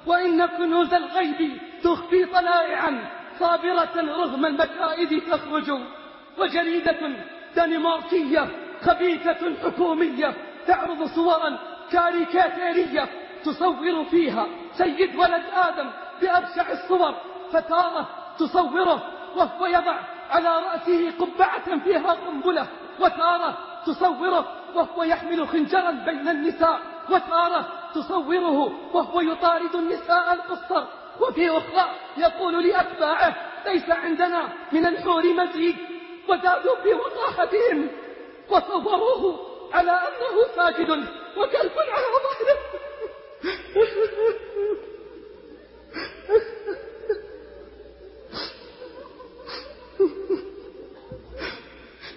وإن كنوز الغيب تخفي طلائعا صابرة رغم المكائد تخرج. وجريدة دنماركية خبيثة حكومية تعرض صورا كاريكاتيرية تصور فيها سيد ولد آدم بأبشع الصور. فتارة تصوره وهو يضع على رأسه قبعة فيها قنبلة. وتارة تصوره وهو يحمل خنجرا بين النساء وتارة تصوره وهو يطارد النساء القصر. وفي أخرى يقول لأتباعه ليس عندنا من الحور مزيد. وزادوا في وقاحتهم وصوروه على أنه ساجد وكلب على ظهره.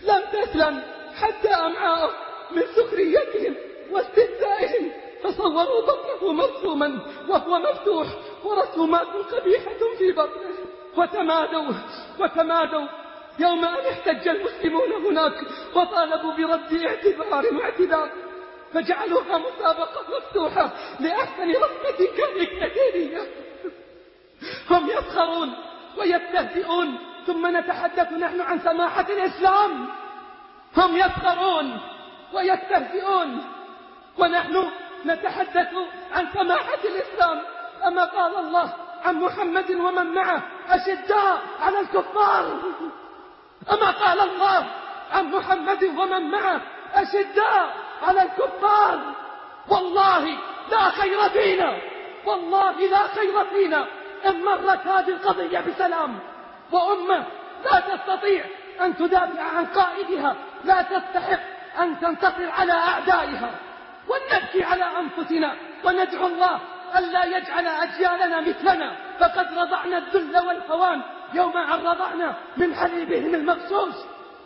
لم تسلم حتى أمعاءه. من سخريتهم واستهزائهم فصوروا بطنه مرسوما وهو مفتوح ورسومات قبيحة في بطنه. وتمادوا وتمادوا. يوم أن احتج المسلمون هناك وطالبوا برد اعتبار واعتذار فجعلوها مسابقة مفتوحة لأحسن رسمة كاريكاتيرية هم يسخرون ويستهزئون ثم نتحدث نحن عن سماحة الإسلام. هم يسخرون ويستهزئون. ونحن نتحدث عن سماحة الإسلام. أما قال الله عن محمد ومن معه أشداء على الكفار. أما قال الله عن محمد ومن معه أشداء على الكفار. والله لا خير فينا. والله لا خير فينا. إن مرت هذه القضية بسلام. وأمة لا تستطيع أن تدافع عن قائدها. لا تستحق أن تنتصر على أعدائها ولنبكي على أنفسنا وندعو الله ألا يجعل أجيالنا مثلنا. فقد رضعنا الذل والهوان يوم أن رضعنا من حليبهم المغشوش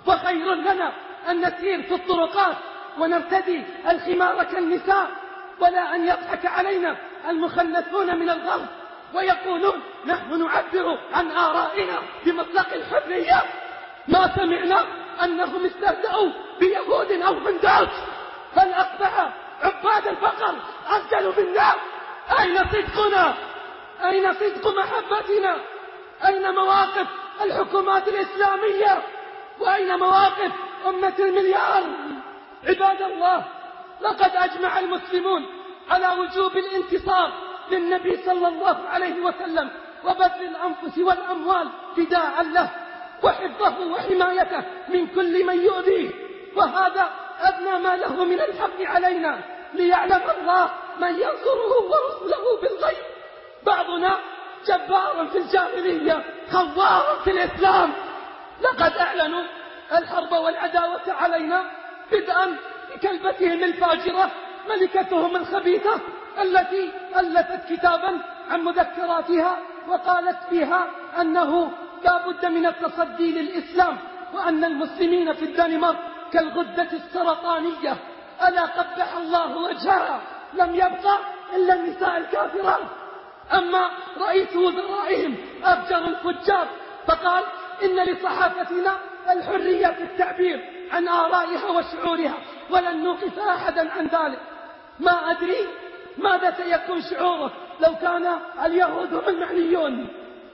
وخير لنا أن نسير في الطرقات ونرتدي الخمار كالنساء. ولا أن يضحك علينا المخلثون من الغرب ويقولون نحن نعبر عن آرائنا بمطلق الحرية. ما سمعنا أنهم استهزأوا بيهود أو هندات بل أصبح عباد البقر أسجل منا أين صدقنا؟ أين صدق محبتنا؟ أين مواقف الحكومات الإسلامية؟ وأين مواقف أمة المليار؟ عباد الله لقد أجمع المسلمون على وجوب الانتصار للنبي صلى الله عليه وسلم وبذل الأنفس والأموال فداء له. وحفظه وحمايته من كل من يؤذيه. وهذا أدنى ما له من الحق علينا ليعلم الله من ينصره ورسله بالغيب. بعضنا جبار في الجاهلية خوار في الإسلام. لقد أعلنوا الحرب والعداوة علينا بدءا بكلبتهم الفاجرة ملكتهم الخبيثة التي ألفت كتابا عن مذكراتها وقالت فيها أنه لا بد من التصدي للإسلام وأن المسلمين في الدنمارك كالغدة السرطانية. ألا قبح الله وجهها لم يبقى إلا النساء الكافرات. أما رئيس وزرائهم أفجر الفجار فقال إن لصحافتنا الحرية في التعبير عن آرائها وشعورها ولن نوقف أحدا عن ذلك. ما أدري ماذا سيكون شعوره لو كان اليهود هم المعنيون.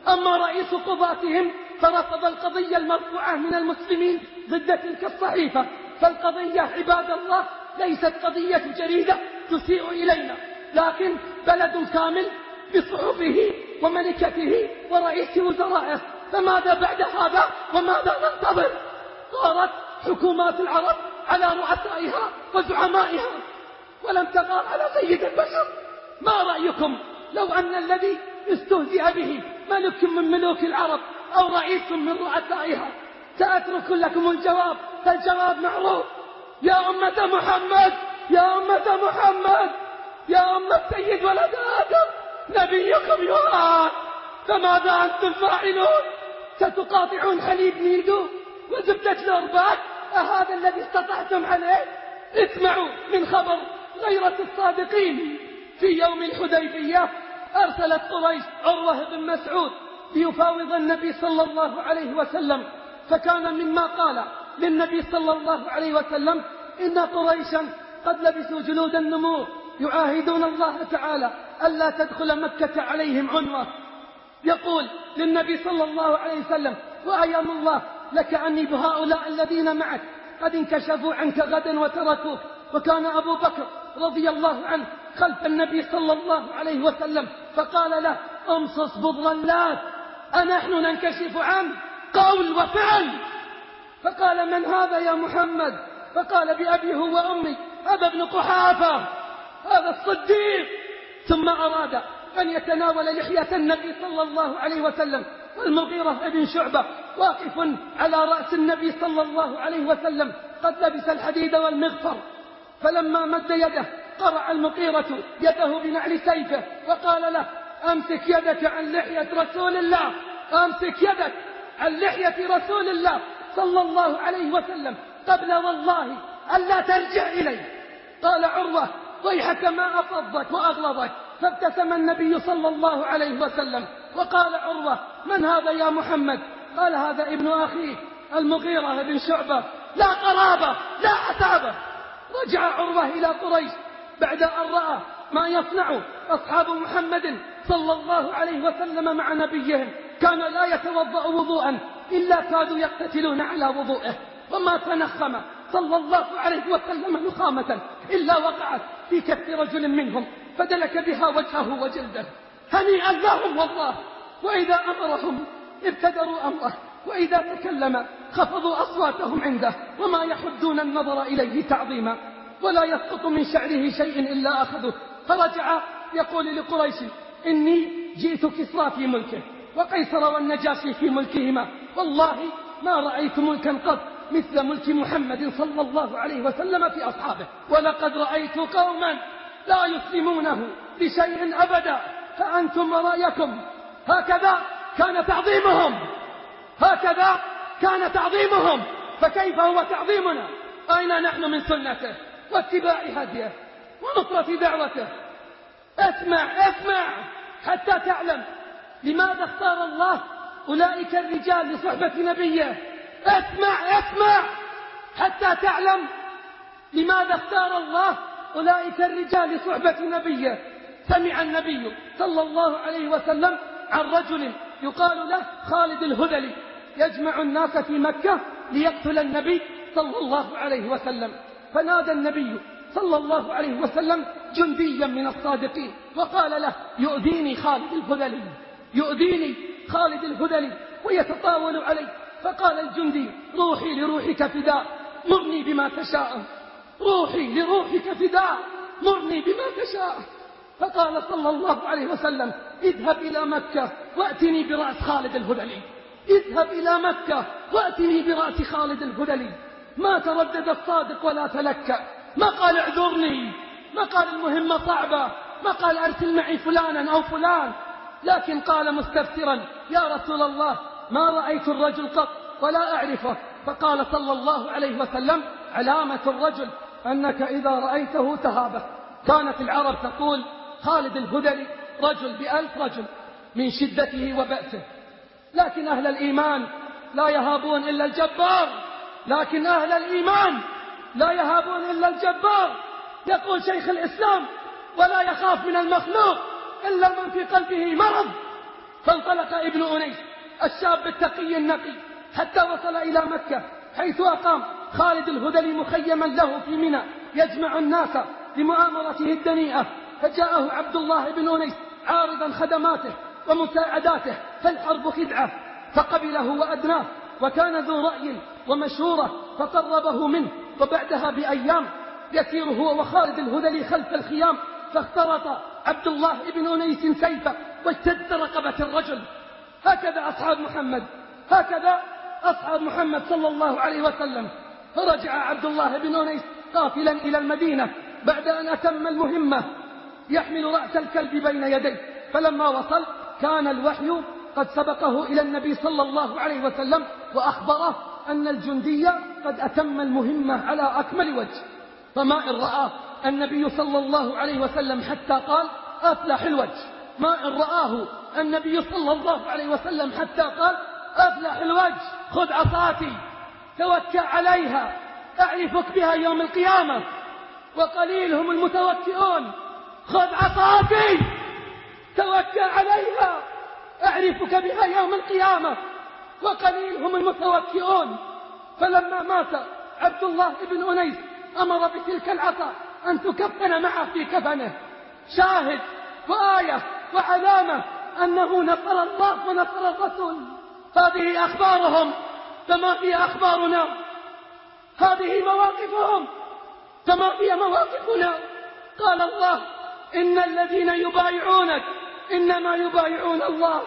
أما رئيس قضاتهم فرفض القضية المرفوعة من المسلمين ضد تلك الصحيفة فالقضية عباد الله ليست قضية جريدة تسيء إلينا لكن بلد كامل بصحفه وملكته ورئيس وزرائه. فماذا بعد هذا وماذا ننتظر؟ صارت حكومات العرب على رؤسائها وزعمائها ولم تغار على سيد البشر. ما رأيكم لو أن الذي استهزئ به ملك من ملوك العرب أو رئيس من رؤسائها. سأترك لكم الجواب. فالجواب معروف. يا أمة محمد يا أمة محمد يا أمة سيد ولد آدم نبيكم يراد فماذا أنتم فاعلون؟ ستقاطعون حليب نيدو وزبدة الأرباك. أهذا الذي استطعتم عليه؟ اسمعوا من خبر غيرة الصادقين. في يوم الحديبية أرسلت قريش عروة بن مسعود ليفاوض النبي صلى الله عليه وسلم فكان مما قال للنبي صلى الله عليه وسلم إن قريشا قد لبسوا جلود النمور يعاهدون الله تعالى ألا تدخل مكة عليهم عنوة. يقول للنبي صلى الله عليه وسلم وأيام الله لك عني بهؤلاء الذين معك قد انكشفوا عنك غدا وتركوك. وكان أبو بكر رضي الله عنه خلف النبي صلى الله عليه وسلم فقال له امصص بضلات أنحن ننكشف عنه قول وفعل. فقال من هذا يا محمد؟ فقال بأبي هو وأمي هذا ابن قحافة هذا الصديق. ثم أراد أن يتناول لحية النبي صلى الله عليه وسلم. والمغيرة بن شعبة واقف على رأس النبي صلى الله عليه وسلم قد لبس الحديد والمغفر فلما مد يده قرع المغيرة يده بنعل سيفه وقال له أمسك يدك عن لحية رسول الله أمسك يدك عن لحية رسول الله صلى الله عليه وسلم قبل والله ألا ترجع إلي قال عروة ويحك ما أفضك وأغلظك. فابتسم النبي صلى الله عليه وسلم وقال عروة من هذا يا محمد؟ قال هذا ابن أخيه المغيرة بن شعبة لا قرابة لا عتابة رجع عروة إلى قريش بعد أن رأى ما يصنع أصحاب محمد صلى الله عليه وسلم مع نبيهم كان لا يتوضأ وضوءا إلا كادوا يقتتلون على وضوءه وما تنخم صلى الله عليه وسلم نخامة إلا وقعت في كف رجل منهم فدلك بها وجهه وجلده. هنيئا لهم والله. وإذا أمرهم ابتدروا أمره. وإذا تكلم خفضوا أصواتهم عنده. وما يحدون النظر إليه تعظيما. ولا يسقط من شعره شيء إلا أخذه. فرجع يقول لقريش إني جئت كسرى في ملكه وقيصر والنجاشي في ملكهما. والله ما رأيت ملكا قط مثل ملك محمد صلى الله عليه وسلم في أصحابه. ولقد رأيت قوما لا يسلمونه بشيء أبدا. فأنتم ورأيكم. هكذا كان تعظيمهم. هكذا كان تعظيمهم. فكيف هو تعظيمنا؟ أين نحن من سنته؟ واتباع هديه ونصرة دعوته. اسمع اسمع حتى تعلم لماذا اختار الله أولئك الرجال لصحبة نبيه. اسمع اسمع حتى تعلم لماذا اختار الله أولئك الرجال لصحبة نبيه. سمع النبي صلى الله عليه وسلم عن رجل يقال له خالد الهذلي يجمع الناس في مكة ليقتل النبي صلى الله عليه وسلم. فنادى النبي صلى الله عليه وسلم جنديا من الصادقين وقال له يؤذيني خالد الهذلي يؤذيني خالد الهذلي ويتطاول علي. فقال الجندي روحي لروحك فداء مرني بما تشاء روحي لروحك فداء مرني بما تشاء. فقال صلى الله عليه وسلم اذهب إلى مكة وأتني برأس خالد الهذلي اذهب إلى مكة وأتني برأس خالد الهذلي. ما تردد الصادق ولا تلكأ. ما قال اعذرني. ما قال المهمة صعبة. ما قال أرسل معي فلانا أو فلان. لكن قال مستفسرا يا رسول الله ما رأيت الرجل قط ولا أعرفه. فقال صلى الله عليه وسلم علامة الرجل أنك إذا رأيته تهابه. كانت العرب تقول خالد الهدري رجل بألف رجل من شدته وبأسه. لكن أهل الإيمان لا يهابون إلا الجبار. لكن أهل الإيمان لا يهابون إلا الجبار. يقول شيخ الإسلام ولا يخاف من المخلوق إلا من في قلبه مرض. فانطلق ابن أنيس الشاب التقي النقي حتى وصل إلى مكة حيث أقام. خالد الهدلي مخيما له في منى يجمع الناس لمؤامرته الدنيئة. فجاءه عبد الله بن أنيس عارضا خدماته ومساعداته فالحرب خدعة فقبله وأدناه. وكان ذو رأي ومشورة فقربه منه وبعدها بأيام يسير هو وخالد الهذلي خلف الخيام فاخترط عبد الله بن أنيس سيفه واجتد رقبة الرجل. هكذا أصحاب محمد هكذا أصحاب محمد صلى الله عليه وسلم. فرجع عبد الله بن أنيس قافلا إلى المدينة بعد أن أتم المهمة يحمل رأس الكلب بين يديه. فلما وصل كان الوحي قد سبقه إلى النبي صلى الله عليه وسلم وأخبره أن الجندي قد أتم المهمة على أكمل وجه. فما إن رآه النبي صلى الله عليه وسلم حتى قال أفلح الوجه. ما إن رآه النبي صلى الله عليه وسلم حتى قال أفلح الوجه. خذ عصاتي. توكل عليها. أعرفك بها يوم القيامة. وقليل هم المتوكئون. خذ عصاتي. توكل عليها. أعرفك بها يوم القيامة. وقليل هم المتوكئون. فلما مات عبد الله بن أنيس أمر بتلك العصا أن تكفن معه في كفنه. شاهد وآية وعلامة أنه نصر الله ونصر الرسول. هذه أخبارهم. فما هي أخبارنا؟ هذه مواقفهم. فما هي مواقفنا؟ قال الله إن الذين يبايعونك إنما يبايعون الله.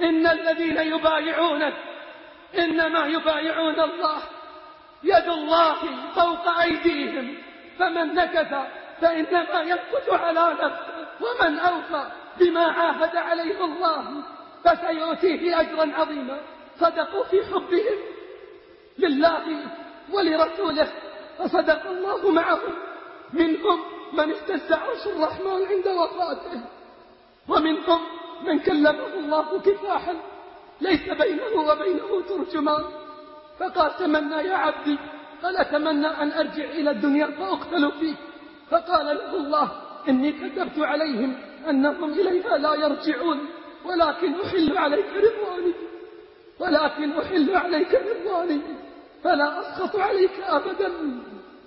إن الذين يبايعونك إنما يبايعون الله يد الله فوق أيديهم فمن نكث فإنما ينكث على نفسه ومن أوفى بما عاهد عليه الله فسيؤتيه أجرا عظيما. صدقوا في حبهم لله ولرسوله فصدق الله معهم. منهم من اهتز عرش الرحمن عند وفاته ومنهم من كلمه الله كفاحا ليس بينه وبينه ترجمان. فقال تمنى يا عبدي قال أتمنى أن أرجع إلى الدنيا فأقتل فيه فقال له الله إني كتبت عليهم أنهم إليها لا يرجعون ولكن أحل عليك رضواني ولكن أحل عليك رضواني فلا أسخط عليك أبدا.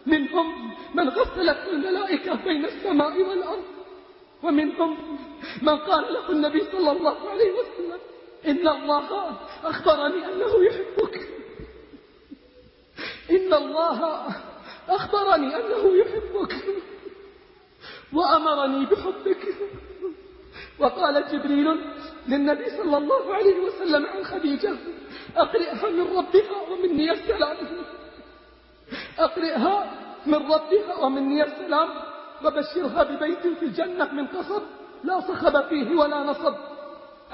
منهم من غسلت الملائكة بين السماء والأرض. ومنهم من قال له النبي صلى الله عليه وسلم إن الله أخبرني أنه يحبك. إن الله أخبرني أنه يحبك وأمرني بحبك. وقال جبريل للنبي صلى الله عليه وسلم عن خديجة أقرئها من ربها ومني السلام. أقرئها من ربها ومني السلام. وبشرها ببيت في الجنة من قصب لا صخب فيه ولا نصب.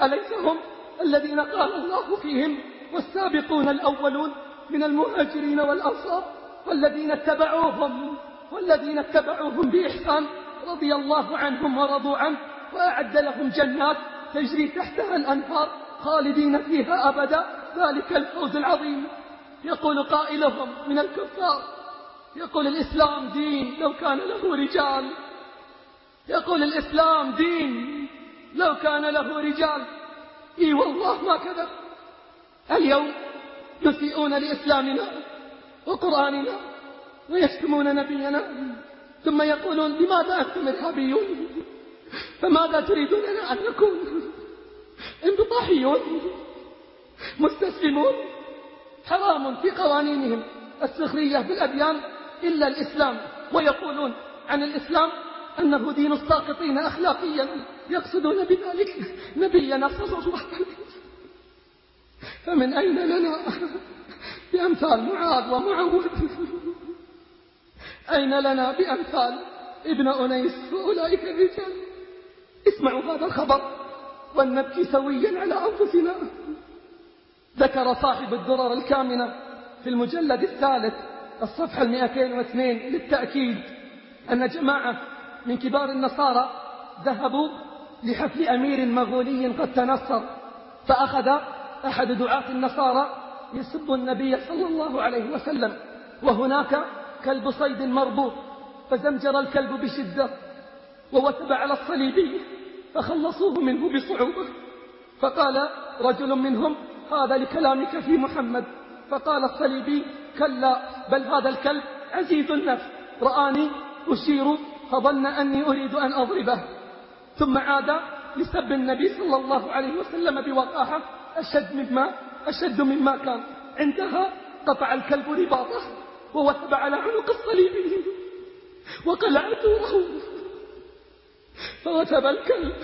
أليس هم الذين قال الله فيهم والسابقون الأولون من المهاجرين والأنصار والذين اتبعوهم والذين اتبعوهم بإحسان رضي الله عنهم ورضوا عنه وأعد لهم جنات تجري تحتها الأنهار خالدين فيها أبدا. ذلك الفوز العظيم. يقول قائلهم من الكفار يقول الإسلام دين لو كان له رجال. يقول الإسلام دين لو كان له رجال. إي والله ما كذب. اليوم يسيئون لإسلامنا وقرآننا ويشتمون نبينا ثم يقولون لماذا أنتم إرهابيون؟ فماذا تريدوننا أن نكون؟ انبطاحيون؟ مستسلمون؟ حرام في قوانينهم السخرية بالأديان. إلا الإسلام. ويقولون عن الإسلام أنه دين الساقطين أخلاقيا يقصدون بذلك. نبينا صلى الله عليه وسلم. فمن أين لنا؟ بأمثال معاذ ومعوذ أين لنا بأمثال ابن أنيس؟ وأولئك الرجال. اسمعوا هذا الخبر ولنبكي سويا على أنفسنا. ذكر صاحب الدرر الكامنة في المجلد الثالث الصفحة المئتين واثنين للتأكيد أن جماعة من كبار النصارى ذهبوا لحفل أمير مغولي قد تنصر فأخذ أحد دعاة النصارى يسب النبي صلى الله عليه وسلم وهناك كلب صيد مربوط فزمجر الكلب بشدة ووثب على الصليبي فخلصوه منه بصعوبة فقال رجل منهم هذا لكلامك في محمد. فقال الصليبي كلا بل هذا الكلب عزيز النفس. رآني أشير فظن أني أريد أن أضربه. ثم عاد لسب النبي صلى الله عليه وسلم بوقاحة أشد مما أشد مما كان. عندها قطع الكلب رباطه ووثب على عنق الصليبي وقلع ثوره فوثب الكلب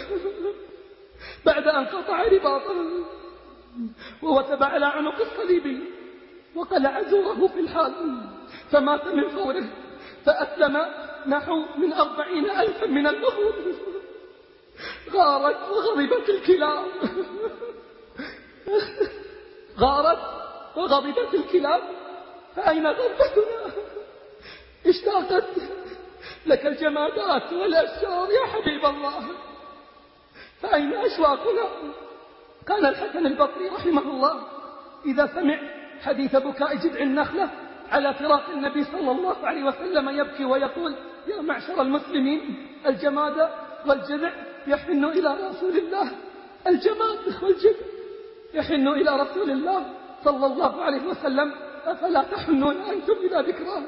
بعد أن قطع رباطه ووثب على عنق الصليبي وقلع زوره في الحال. فمات من فوره. فأسلم. نحو من أربعين ألفا من اليهود غارت وغضبت الكلاب. غارت وغضبت الكلاب. فأين غضبتنا اشتاقت. لك الجمادات والأشجار يا حبيب الله. فأين أشواقنا؟ كان الحسن البصري رحمه الله. إذا سمع حديث بكاء جذع النخلة على فراق النبي صلى الله عليه وسلم يبكي ويقول يا معشر المسلمين الجماد والجذع يحن إلى رسول الله الجماد والجذع يحن إلى رسول الله صلى الله عليه وسلم أفلا تحنون أنتم إلى ذكراه؟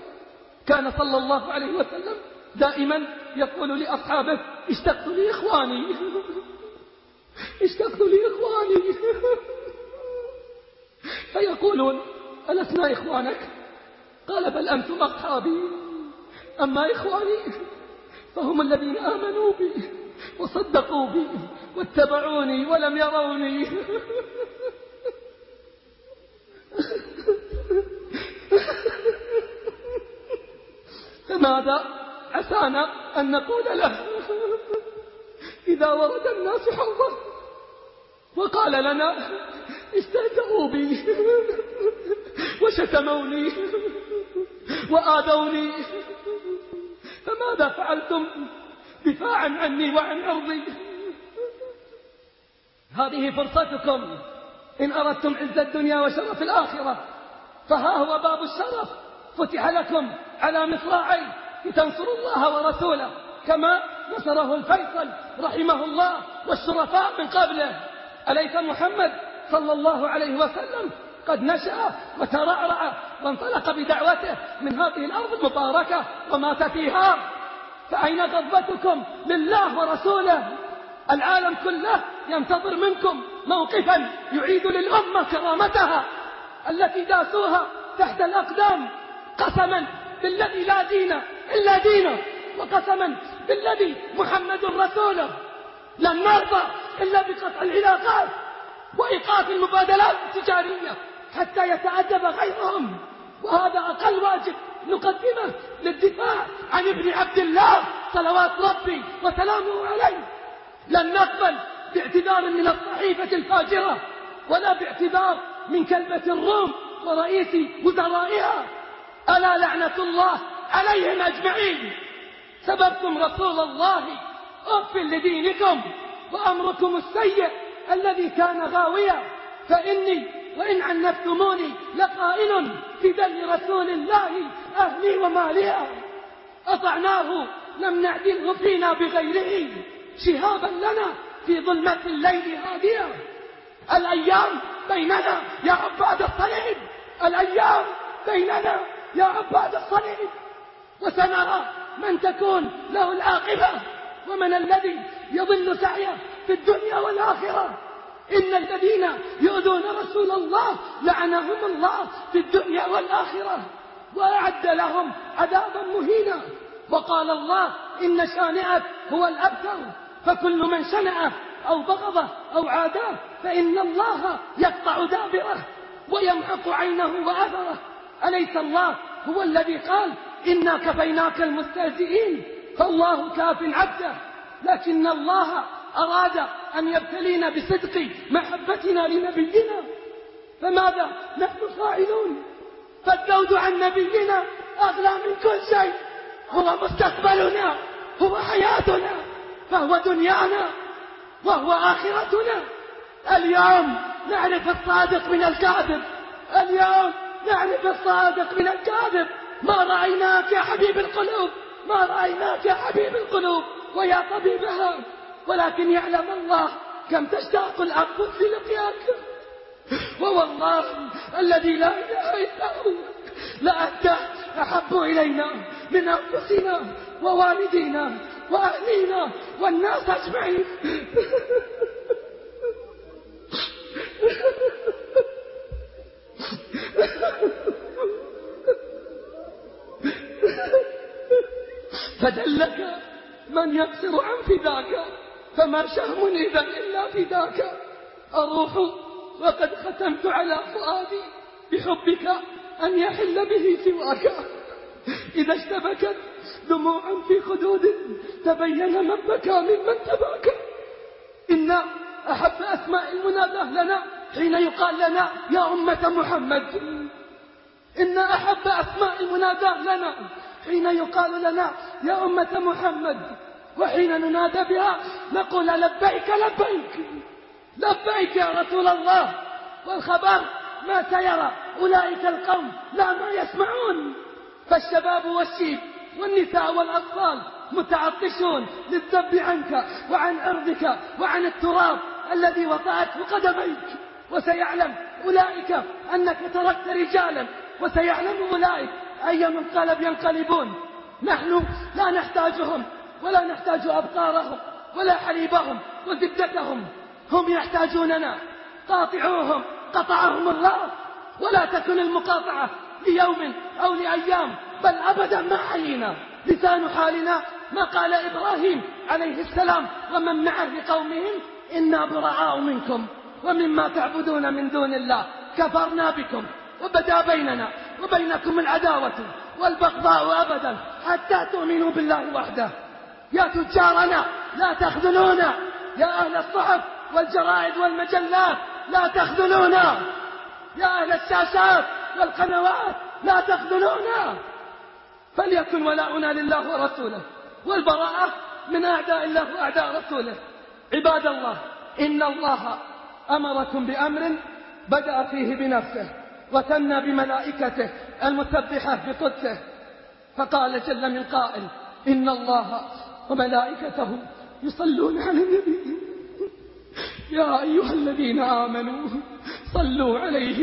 كان صلى الله عليه وسلم دائما يقول لأصحابه اشتقت لإخواني. اشتقت لإخواني. فيقولون ألسنا إخوانك؟ قال بل أنتم أصحابي. أما إخواني فهم الذين آمنوا بي وصدقوا بي واتبعوني ولم يروني. فماذا عسانا أن نقول له؟ إذا ورد الناس حوضه وقال لنا استهزأوا بي. وشتموني. وآذوني. فماذا فعلتم؟ دفاعا عني وعن أرضي. هذه فرصتكم. إن أردتم عز الدنيا وشرف الآخرة فها هو باب الشرف. فتح لكم على مصراعي لتنصروا الله ورسوله كما نصره الفيصل رحمه الله والشرفاء من قبله. أليس محمد صلى الله عليه وسلم قد نشأ وترعرع وانطلق بدعوته من هذه الأرض المباركة ومات فيها. فأين غضبتكم لله ورسوله؟ العالم كله ينتظر منكم موقفا يعيد للأمة كرامتها التي داسوها تحت الأقدام. قسما بالذي لا دين إلا دينه وقسما بالذي محمد رسوله. لن نرضى إلا بقطع العلاقات. وإيقاف المبادلات التجارية حتى يتأدب غيرهم. وهذا أقل واجب نقدمه للدفاع عن ابن عبد الله صلوات ربي وسلامه عليه. لن نقبل باعتذار من الصحيفة الفاجرة ولا باعتذار من كلبة الروم ورئيس وزرائها. ألا لعنة الله عليهم أجمعين. سببتم رسول الله أف لدينكم وأمركم السيء الذي كان غاويا فإني وإن عنفتموني لقائل في دم رسول الله أهلي ومالها أطعناه لم نعدله فينا بغيره شهابا لنا في ظلمة الليل هادية الأيام بيننا يا عباد الصليب الأيام بيننا يا عباد الصليب. وسنرى من تكون له العاقبة ومن الذي يضل سعيه في الدنيا والآخرة. إن الذين يؤذون رسول الله لعنهم الله في الدنيا والآخرة وأعد لهم عذابا مهينا. وقال الله إن شانئك هو الأبتر فكل من شنعه أو بغضه أو عاداه فإن الله يقطع دابره ويمحق عينه وأثره. أليس الله هو الذي قال إنا كفيناك المستهزئين؟ فالله كاف عبده لكن الله أراد أن يبتلينا بصدق محبتنا لنبينا. فماذا؟ نحن فاعلون فالذود عن نبينا أغلى من كل شيء. هو مستقبلنا هو حياتنا فهو دنيانا وهو آخرتنا. اليوم نعرف الصادق من الكاذب. اليوم نعرف الصادق من الكاذب. ما رأيناك يا حبيب القلوب؟ ما رأيناك حبيب القلوب ويا طبيبها ولكن يعلم الله كم تشتاق الأنفس للقياك ووالله الذي لا إله إلا هو لأنت أحب إلينا من أنفسنا ووالدينا وأهلينا والناس أجمعين. فدلك من يقصر عن فداك فما شهم إذا إلا فداك. أروح وقد ختمت على فؤادي بحبك أن يحل به سواك. إذا اشتبكت دموع في خدود تبين من بكى ممن تباكى إن أحب أسماء المناداة لنا حين يقال لنا يا أمة محمد. إن أحب أسماء المناداة لنا حين يقال لنا يا أمة محمد وحين ننادى بها نقول لبيك لبيك لبيك يا رسول الله. والخبر ما سيرى أولئك القوم لا ما يسمعون. فالشباب والشيب والنساء والأطفال متعطشون للذب عنك وعن عرضك وعن التراب الذي وطأته قدميك وسيعلم أولئك أنك تركت رجالا وسيعلم أولئك أي منقلب ينقلبون. نحن لا نحتاجهم ولا نحتاج أبقارهم ولا حليبهم وزبدتهم هم يحتاجوننا. قاطعوهم قطعهم الله ولا تكن المقاطعة ليوم أو لأيام بل أبدا ما حيينا لسان حالنا ما قال إبراهيم عليه السلام ومن معه لقومهم إنا براء منكم ومما تعبدون من دون الله كفرنا بكم وبدا بيننا وبينكم العداوة والبغضاء أبدا حتى تؤمنوا بالله وحده. يا تجارنا لا تخذلونا. يا أهل الصحف والجرائد والمجلات لا تخذلونا. يا أهل الشاشات والقنوات لا تخذلونا. فليكن ولاؤنا لله ورسوله والبراءة من أعداء الله وأعداء رسوله. عباد الله إن الله أمركم بأمر بدأ فيه بنفسه. وثنى بملائكته المسبحة بقدسه. فقال جل من قائل إن الله وملائكته يصلون على النبي. يا أيها الذين آمنوا صلوا عليه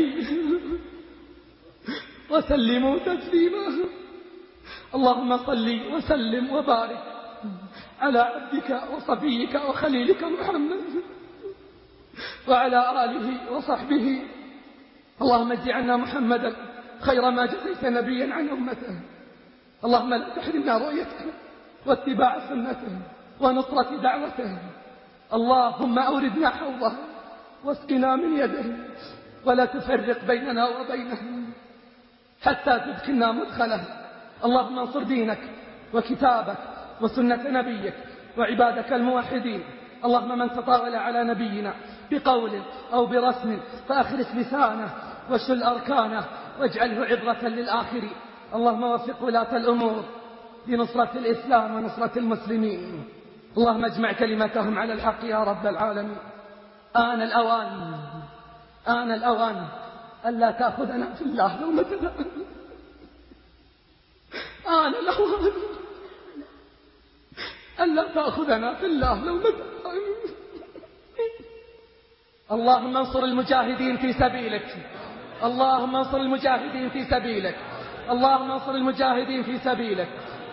وسلموا تسليما. اللهم صل وسلم وبارك على عبدك وصفيك وخليلك محمد وعلى آله وصحبه اللهم اجعلنا محمدا خير ما جزيت نبيا عن أمته. اللهم لا تحرمنا رؤيته واتباع سنته ونصرة دعوته. اللهم أوردنا حوضه واسقنا من يده ولا تفرق بيننا وبينه حتى تدخلنا مدخله. اللهم انصر دينك وكتابك وسنة نبيك وعبادك الموحدين. اللهم من تطاول على نبينا بقول أو برسم فأخرس لسانه وشل أركانه واجعله عبرة للآخرين اللهم وفق ولاة الأمور لنصرة الإسلام ونصرة المسلمين. اللهم اجمع كلمتهم على الحق يا رب العالمين. آن الأوان آن الأوان. ألا تأخذنا في الله لومة آن الأوان. ألا تأخذنا في الله لومة اللهم انصر المجاهدين في سبيلك. اللهم انصر المجاهدين في سبيلك. اللهم انصر المجاهدين في سبيلك.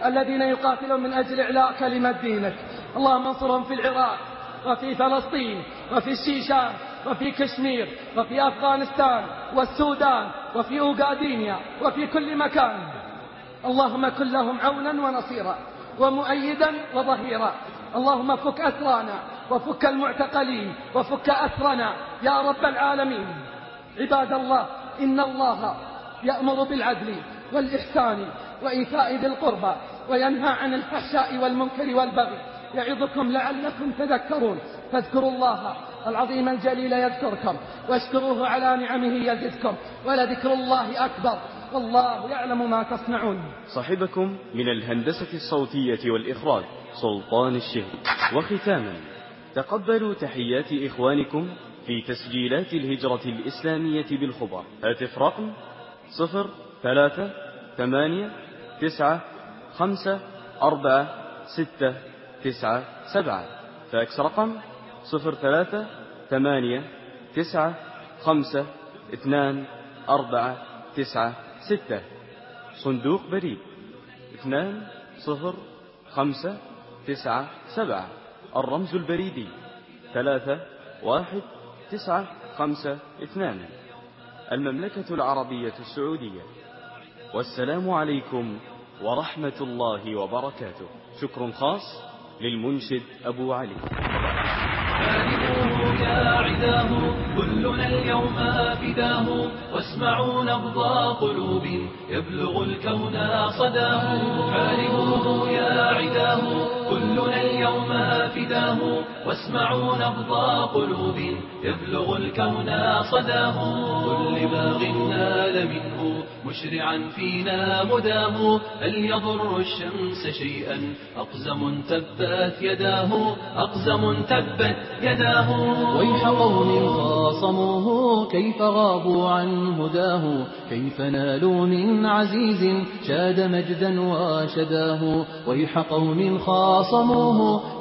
الذين يقاتلون من أجل إعلاء كلمة دينك. اللهم انصرهم في العراق وفي فلسطين وفي الشيشان وفي كشمير وفي أفغانستان والسودان وفي أوغادينيا وفي كل مكان. اللهم كن لهم عونا ونصيرا ومؤيدا وظهيرا. اللهم فك أسرانا وفك المعتقلين وفك أسرنا يا رب العالمين. عباد الله إن الله يأمر بالعدل والإحسان وإيتاء ذي القربى وينهى عن الفحشاء والمنكر والبغي يعظكم لعلكم تذكرون. فاذكروا الله العظيم الجليل يذكركم واشكروه على نعمه يزدكم ولذكر الله أكبر. والله يعلم ما تصنعون. صاحبكم من الهندسة الصوتية والإخراج سلطان الشهر وختاما تقبلوا تحيات إخوانكم في تسجيلات الهجرة الإسلامية بالخبر. هاتف رقم صفر ثلاثة ثمانية تسعة خمسة أربعة ستة تسعة سبعة. فاكس رقم صفر ثلاثة ثمانية تسعة خمسة اثنان أربعة تسعة ستة. صندوق بريد اثنان صفر خمسة تسعة سبعة. الرمز البريدي ثلاثة واحد تسعة خمسة اثنان. المملكة العربية السعودية. والسلام عليكم ورحمة الله وبركاته. شكر خاص للمنشد أبو علي. يا عداه كلنا اليوم فداه واسمعوا نبض قلوب يبلغ الكون صداه. حاربوه يا عداه. كلنا اليوم فداه واسمعوا نبض قلوب يبلغ الكون صداه كل باغ نال منه مشرعا فينا مداه هل يضر الشمس شيئا؟ أقزم تبت يداه أقزم تبت يداه. ويح قوم خاصموه كيف غابوا عن هداه؟ كيف نالوا من عزيز شاد مجدا وشداه ويح قوم خاصموه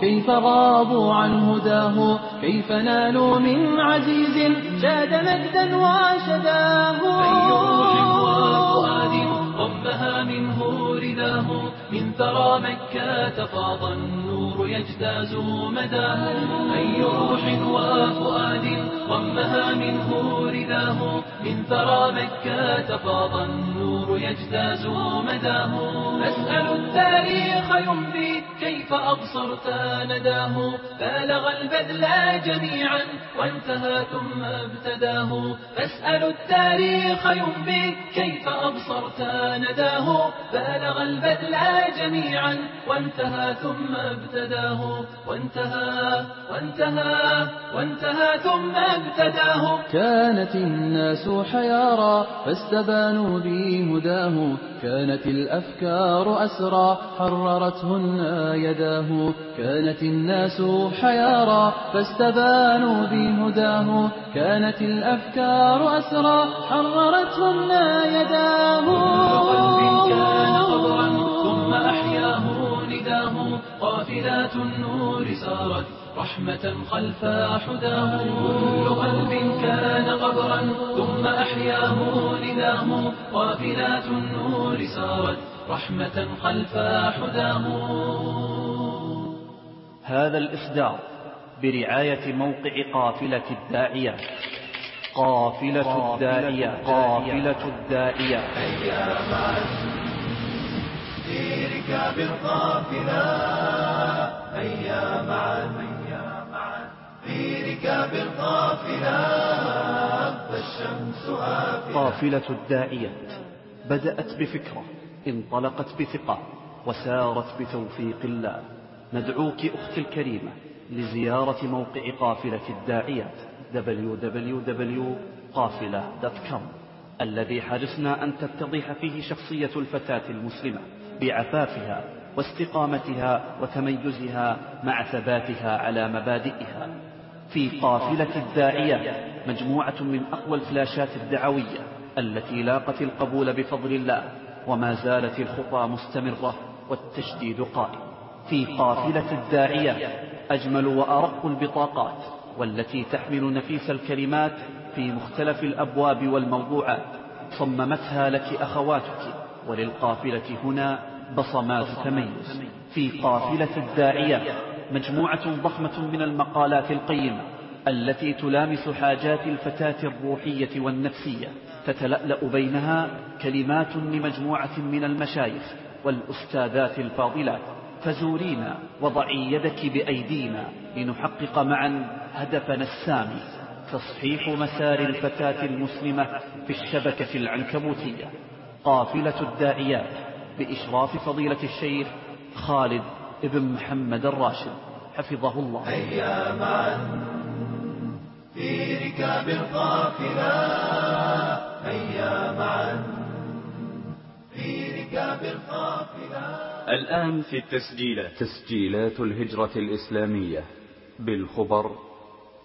كيف غابوا عن هداه كيف نالوا من عزيز شاد مجدا وشداه أي روح وفؤاد ضمها منه رداه من ثرى مكة فاض النور يجتاز مداه أي روح وفؤاد ضمها منه رداه. من ثرى مكة فاض النور يجتاز مداه أسأل التاريخ يمضي كيف أبصرت نداه. بالغ البذل جميعا وانتهى ثم ابتداه. أسأل التاريخ يمضي كيف أبصرت نداه. بالغ البذل جميعا. وانتهى ثم ابتداه. وانتهى وانتهى وانتهى ثم ابتداه. كانت الناس حيارى فاستبانوا بهداه كانت الأفكار أسرى حررتهن يداه. كانت الناس حيارى فاستبانوا بهداه كانت الأفكار أسرى حررتهن يداه. كان قافلات النور سارت رحمة خلف حداه كل قلب كان قبرا ثم أحياه نداه. قافلات النور سارت رحمة خلف حداه هذا الإصدار برعاية موقع قافلة الداعية. قافلة الداعية. قافلة الداعية. في ركاب القافلة هيا معا. في ركاب القافلة فالشمس آفلة. قافلة الداعية بدأت بفكرة. انطلقت بثقة. وسارت بتوفيق الله. ندعوك أختي الكريمة لزيارة موقع قافلة الداعيات. www.قافلة.com الذي حرصنا أن تتضح فيه شخصية الفتاة المسلمة. بعفافها واستقامتها وتميزها مع ثباتها على مبادئها. في قافلة الداعية مجموعة من أقوى الفلاشات الدعوية التي لاقت القبول بفضل الله وما زالت الخطى مستمرة والتشديد قائم. في قافلة الداعية أجمل وأرق البطاقات والتي تحمل نفيس الكلمات في مختلف الأبواب والموضوعات صممتها لك أخواتك وللقافلة هنا بصمات تميز. في قافلة الداعية مجموعة ضخمة من المقالات القيمة التي تلامس حاجات الفتاة الروحية والنفسية. تتلألأ بينها كلمات لمجموعة من المشايخ والأستاذات الفاضلات. فزورينا وضعي يدك بأيدينا لنحقق معا هدفنا السامي. تصحيح مسار الفتاة المسلمة في الشبكة العنكبوتية. قافلة الداعيات بإشراف فضيلة الشيخ خالد ابن محمد الراشد. حفظه الله. هيا معا. في ركاب القافلة. هيا معا. في ركاب القافلة. الآن في التسجيلات. تسجيلات الهجرة الإسلامية. بالخبر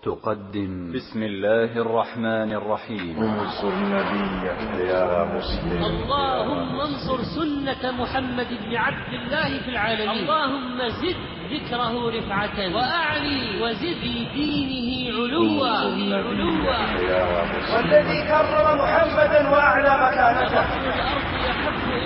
تقدم. بسم الله الرحمن الرحيم. انصر نبيك يا مسلم. اللهم انصر سنة محمد بن عبد الله في العالمين. اللهم زد ذكره رفعة. وأعلي وزد لدينه علوا. علوا يا مسلم. والذي كرم محمدا وأعلى مكانته.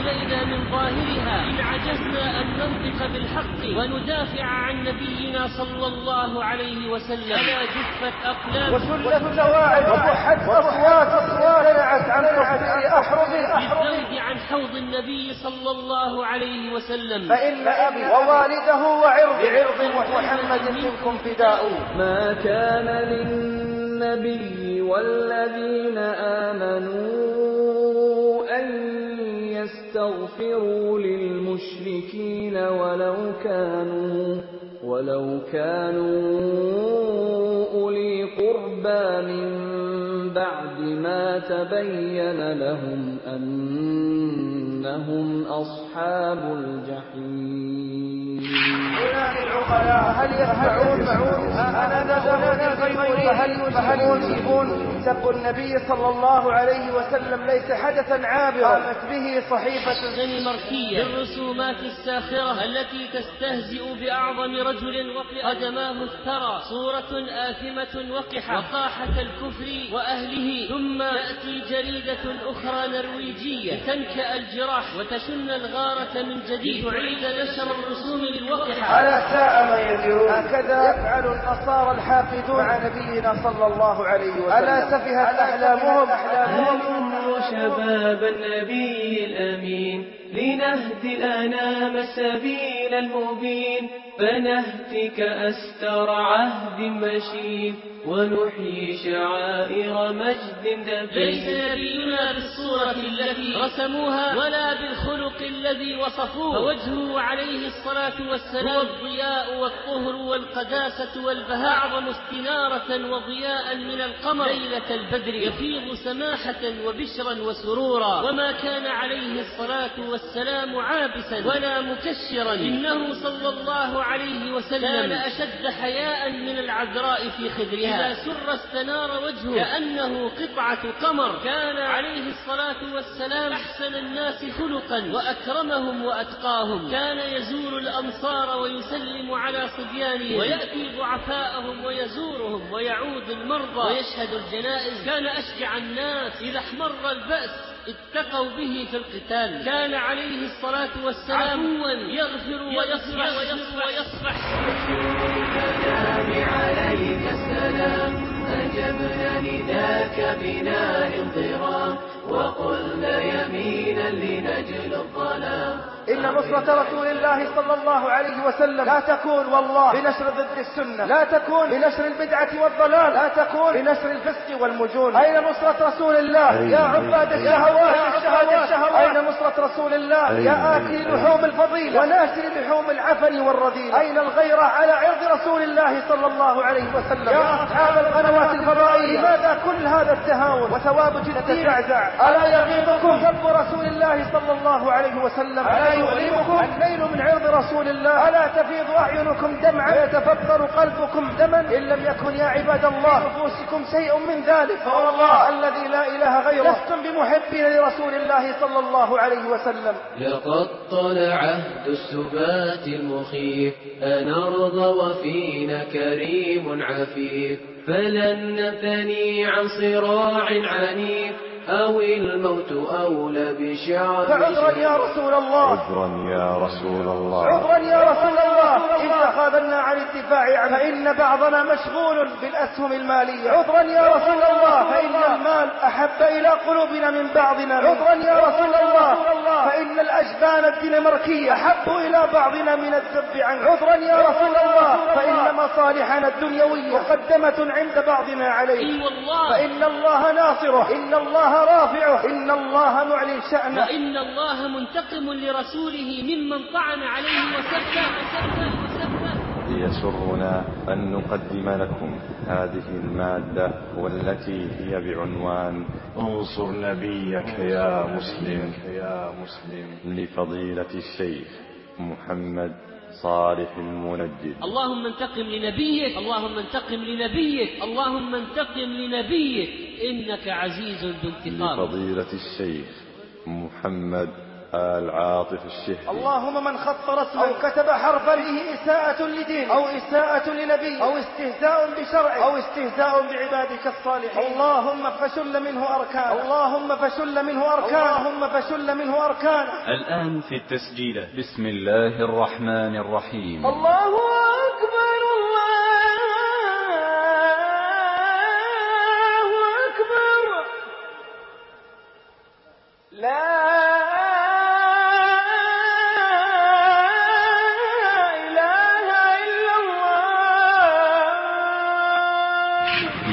إلينا من ظاهرها. إن عجزنا أن ننطق بالحق وندافع عن نبينا صلى الله عليه وسلم. فلا جفت أقلام وسلت سواعد وصحت أصوات وامتنعت عن تصدير أحرف بالزوج عن حوض النبي صلى الله عليه وسلم. فإن أبي ووالده وعرضه. بعرض محمد منكم. فداء. ما كان للنبي والذين آمنوا يستغفروا للمشركين ولو كانوا ولو كانوا أولي قربى من بعد ما تبين لهم أنهم أصحاب الجحيم. هل يسمعون هناك الغيبون فهل فهل يجيبون سب النبي صلى الله عليه وسلم ليس حدثا عابرا قامت به صحيفة الدنماركية بالرسومات الساخرة التي تستهزئ بأعظم رجل قدماه الثرى صورة آثمة وقحة وقاحة الكفر وأهله ثم تأتي جريدة أخرى نرويجية تنكأ الجراح وتشن الغارة من جديد تعيد نشر الرسوم الوقحة على ساء ما يزرون هكذا يفعل النصارى الحاقدون مع نبينا صلى الله عليه وسلم. ألا سفهت أحلامهم؟ أحلامهم؟ شباب النبي الأمين. لنهدي الأنام السبيل المبين. فنهتك أستر عهد مشين. ونحيي شعائر مجد ليس دفين نبينا بالصورة التي رسموها ولا بالخلق الذي وصفوه. فوجهه عليه الصلاة والسلام. هو الضياء والطهر والقداسة والبهاء أعظم استنارة وضياء من القمر. ليلة البدر. يفيض سماحة وبشرا وسرورا. وما كان عليه الصلاة والسلام عابسا. ولا مكشرا. إنه صلى الله عليه وسلم كان أشد حياء من العذراء في خدرها إذا سر استنار وجهه. كأنه قطعة قمر. كان عليه الصلاة والسلام أحسن الناس خلقا. وأكرمهم وأتقاهم. كان يزور الأمصار ويسلم على صبيانهم. ويأتي ضعفاءهم ويزورهم ويعود المرضى. ويشهد الجنائز. كان أشجع الناس. إذا احمر البأس اتقوا به في القتال. كان عليه الصلاة والسلام عفوا. يغفر ويصفح ويصفح ويصفح الكلام عليك أجبنا نداك بنا انضرام وقلنا يمينا لنجل الظلام. إن نصرة رسول الله صلى الله عليه وسلم لا تكون والله بنشر ضد السنة لا تكون بنشر البدعة والضلال لا تكون بنشر الفسق والمجون. أين نصرة رسول الله؟ يا عباد الشهوات الشهوات. أين نصرة رسول الله؟ يا آكل لحوم الفضيلة. وناشر لحوم العفن والرذيل أين الغيرة على عرض رسول الله صلى الله عليه وسلم؟ يا أصحاب القنوات الفضائية. لماذا كل هذا التهاون وثوابت التزعزع ألا يغيظكم؟ سب رسول الله صلى الله عليه وسلم؟ ألا يؤلمكم النيل من عرض رسول الله. ألا تفيض أعينكم دمعا؟ ويتفطر قلبكم دما؟ إن لم يكن يا عباد الله في نفوسكم شيء من ذلك. فوالله الذي لا إله غيره. لستم بمحبين لرسول الله صلى الله عليه وسلم. لقد طلع عهد السبات المخيف أنرضى وفينا كريم عفيف. فلن نثني عن صراع عنيف. أو الموت أولى بشعب فعذرا يا رسول الله. عذرا يا رسول الله. عذرا يا رسول الله. إن تخاذلنا عن الدفاع عنه. فإن بعضنا مشغول بالأسهم المالية. عذرا يا رسول الله. فإن المال أحب إلى قلوبنا من بعضنا عذرا يا رسول الله. فإن الأجبان الدنماركية أحب إلى بعضنا من الذب عنه. عذرا يا رسول الله. فإن مصالحنا الدنيوية مقدمة عند بعضنا عليه. فإن الله ناصره. إن الله رافعة. إن الله معلن شأنه وإن الله منتقم لرسوله ممن طعن عليه وسبه وسبه وسبه يسرنا أن نقدم لكم هذه المادة والتي هي بعنوان انصر نبيك يا مسلم يا مسلم. لفضيلة الشيخ محمد صالح المنجد. اللهم انتقم لنبيك. اللهم انتقم لنبيك. اللهم انتقم لنبيك. إنك عزيز ذو انتقام. لفضيلة الشيخ محمد آل عاطف الشهري. اللهم من خط رسما أو كتب حرفا به إساءة لدين أو إساءة لنبي أو استهزاء بشرع أو استهزاء بعبادك الصالحين. اللهم فشل منه أركان اللهم فشل منه أركان اللهم فشل منه أركان الآن في التسجيلات بسم الله الرحمن الرحيم. الله أكبر.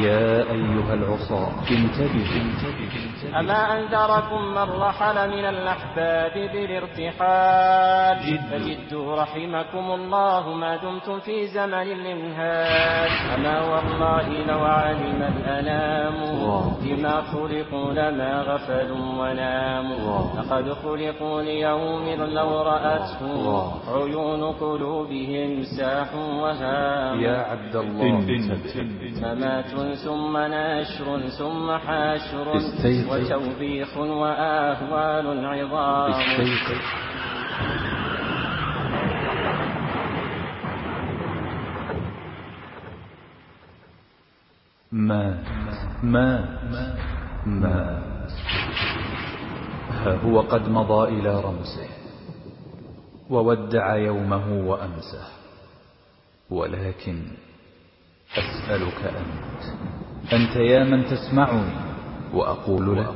يا أيها العصاة انتبه انتبه أما أنذركم من رحل من الأحباب بالارتحال فجدوا رحمكم الله ما دمتم في زمن الإمهال أما والله لو علم الأنام بما خلقوا لما غفلوا وناموا لقد خلقوا ليوم لو رأته عيون قلوبهم ساح وهام. يا عبد الله ممات ثم نشر ثم حشر استيقظ. وتوبيخ وآهوال عظام. مات مات مات ها هو قد مضى إلى رمزه. وودع يومه وأمسه ولكن أسألك أنت. أنت يا من تسمعني. وأقول لك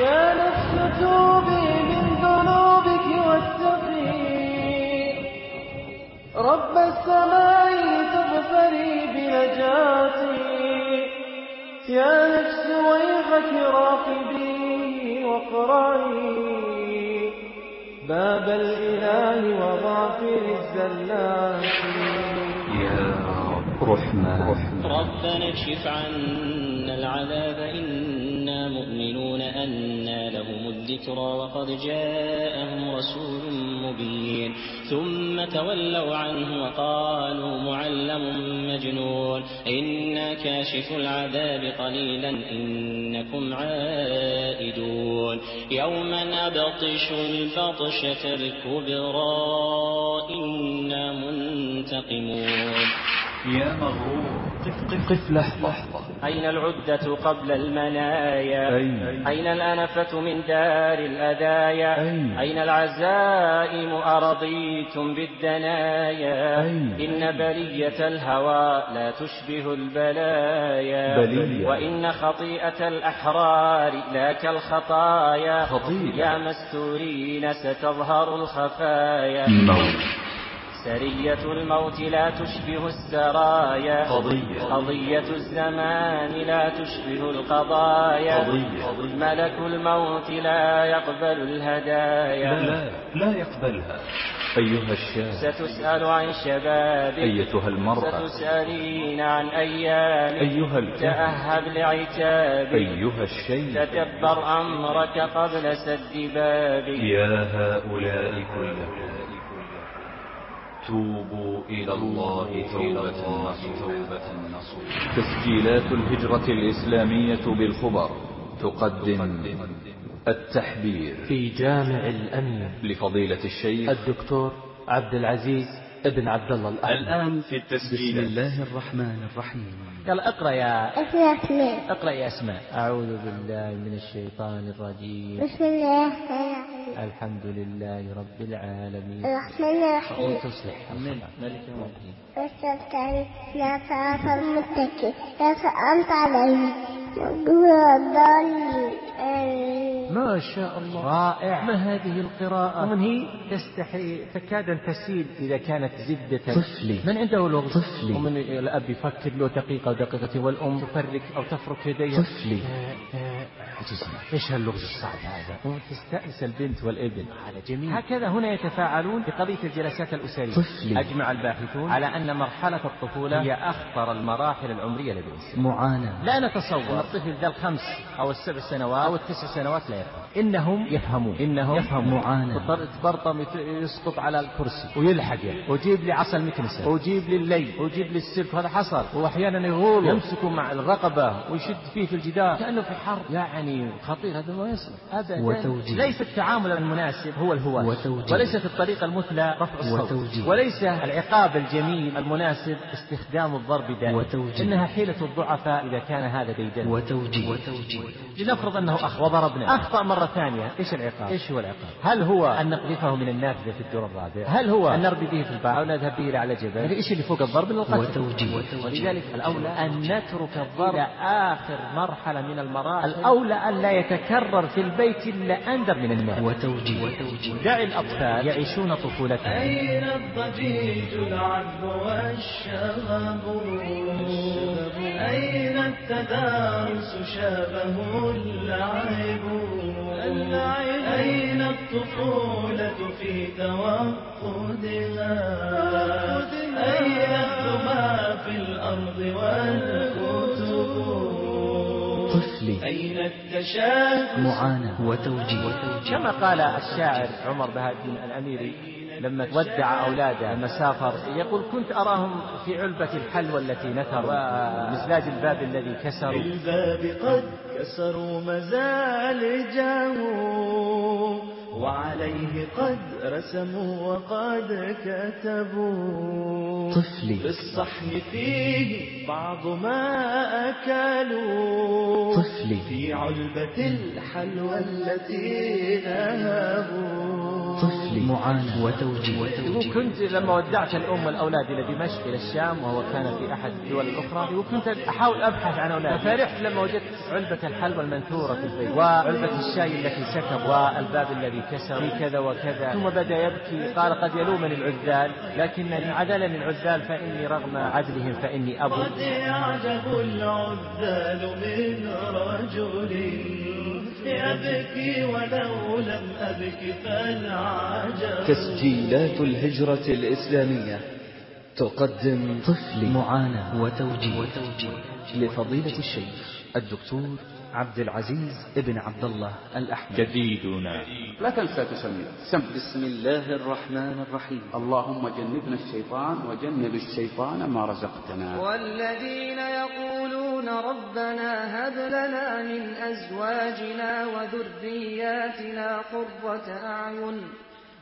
يا نفس توبي من ذنوبك واتقي رب السماء تغفري بنجاتي. يا نفس ويحك راقبي واقرعي باب الإله وغافر الزلات. رب رحمن ربنا اكشف عنا العذاب إنا مؤمنون أنى لهم الذكرى وقد جاءهم رسول مبين. ثم تولوا عنه وقالوا معلم مجنون. إنا كاشف العذاب قليلا إنكم عائدون. يوم نبطش البطشة الكبرى إنا منتقمون. يا مغرور قف قف قف لحظة. أين العدة قبل المنايا؟ أين؟ أين الأنفة من دار الأذايا؟ أين؟ أين العزائم؟ أرضيتم بالدنايا؟ أين؟ إن بلية الهوى لا تشبه البلايا. بلية. وإن خطيئة الأحرار لا كالخطايا. خطيئة. يا مستورين ستظهر الخفايا. موت سرية الموت لا تشبه السرايا. قضية. قضية الزمان لا تشبه القضايا. قضية. ملك الموت لا يقبل الهدايا. لا لا يقبلها. أيها الشاب ستسأل عن شبابك. أيتها المرأة. ستسألين عن أيامك. أيها تأهب لعتابك. أيها الشيء تدبر أمرك قبل سد بابك. يا هؤلاء كلهم. توبوا إلى الله توبة نصوحا تسجيلات الهجرة الإسلامية بالخبر تقدم التحبير في جامع الأمين لفضيلة الشيخ الدكتور عبد العزيز ابن عبد الله الأحمد. الآن في بسم التسجيل الله الرحمن الرحيم. يلا اقرأ يا اسمي أسماء اقرأ يا أسماء أعوذ بالله من الشيطان الرجيم. بسم الله الرحمن الرحيم. الحمد لله رب العالمين. الرحمن الرحيم. تصلح. ملك يوم الدين. والشمس لا صراط المتكئ لا أنت عليه. ما شاء الله. رائع. ما هذه القراءة؟ ومن هي؟ تستحي تكاد أن تسيل إذا كانت زبدة. طفلي. من عنده لغز طفلي. ومن الأب يفكر له دقيقة ودقيقتين والأم تفرك أو تفرك يديها. طفلي. إيش هاللغز الصعب هذا؟ وتستأنس البنت والابن. هذا جميل. هكذا هنا يتفاعلون بقضية الجلسات الأسرية. طفلي. أجمع الباحثون على أن مرحلة الطفولة هي أخطر المراحل العمرية لدى الإنسان معاناة. لا نتصور أن الطفل ذا الخمس أو السبع سنوات أو التسع سنوات لا يفهم. إنهم يفهمون. إنهم يفهمون. معاناة. بطر- برطم يت- يسقط على الكرسي. ويلحق يعني. وجيب لي عصا المكنسة. وجيب لي اللي وجيب لي السلك. هذا حصل. وأحيانا يغول. يمسكه مع الرقبة ويشد فيه في الجدار. كأنه في حرب. يعني خطير هذا ما يصلح أبدا وتوجيه. ليس التعامل المناسب هو الهواء وتوجيه. وليست الطريقة المثلى رفع الصوت وتوجيه. وليس العقاب الجميل المناسب استخدام الضرب دائما وتوجيه. إنها حيلة الضعفاء إذا كان هذا ديدن وتوجيه لنفرض أنه أخ وضربنا أخ أخطأ مرة ثانية إيش العقاب؟ إيش هو العقاب؟ هل هو أن نقذفه من النافذة في الدور الرابع؟ هل هو أن نربي به في البحر أو نذهب به إلى على جبل؟ يعني إيش اللي فوق الضرب إلا القتل وتوجيه. ولذلك الأولى أن نترك الضرب إلى آخر مرحلة من المراحل الأولى أن لا يتكرر في البيت إلا أندر من الناس وتوجيه. دع الأطفال يعيشون طفولتهم. أين الضجيج العذب والشغب أين التدارس شابه اللعب؟ أين الطفولة في توقدها أين الذباب في الأرض والكتب طفلي أين التشاكس معاناة وتوجيه. كما قال الشاعر عمر بهاء الدين الأميري لما ودع أولاده لما سافر يقول كنت أراهم في علبة الحلوى التي نثروا ومزلاج الباب الذي كسروا. بالباب قد كسروا مزالجه وعليه قد رسموا وقد كتبوا. طفلي. في الصحن فيه بعض ما أكلوا. طفلي. في علبة الحلوى التي نهبوا طفلي. معاناة. وتوجيه. يقول كنت لما ودعت الأم والأولاد إلى دمشق إلى الشام وهو كان في أحد الدول الأخرى يقول كنت أحاول أبحث عن أولادي ففرحت لما وجدت علبة الحلوى المنثورة في البيت وعلبة الشاي التي سكب والباب الذي كسر في كذا وكذا. ثم بدأ يبكي. قال قد يلومني العذال. لكنني عدلني العذال فإني رغم عدلهم فإني أبو. قد يعجب العذال من رجل. يبكي ولو لم أبك فالعجب تسجيلات الهجرة الإسلامية. تقدم طفلي. معاناة. وتوجيه. لفضيلة الشيخ الدكتور عبد العزيز ابن عبد الله الأحمد. جديدنا. لا تنسى تسمي. سم. بسم الله الرحمن الرحيم. اللهم جنبنا الشيطان وجنب الشيطان ما رزقتنا. والذين يقولون ربنا هب لنا من أزواجنا وذرياتنا قرة أعين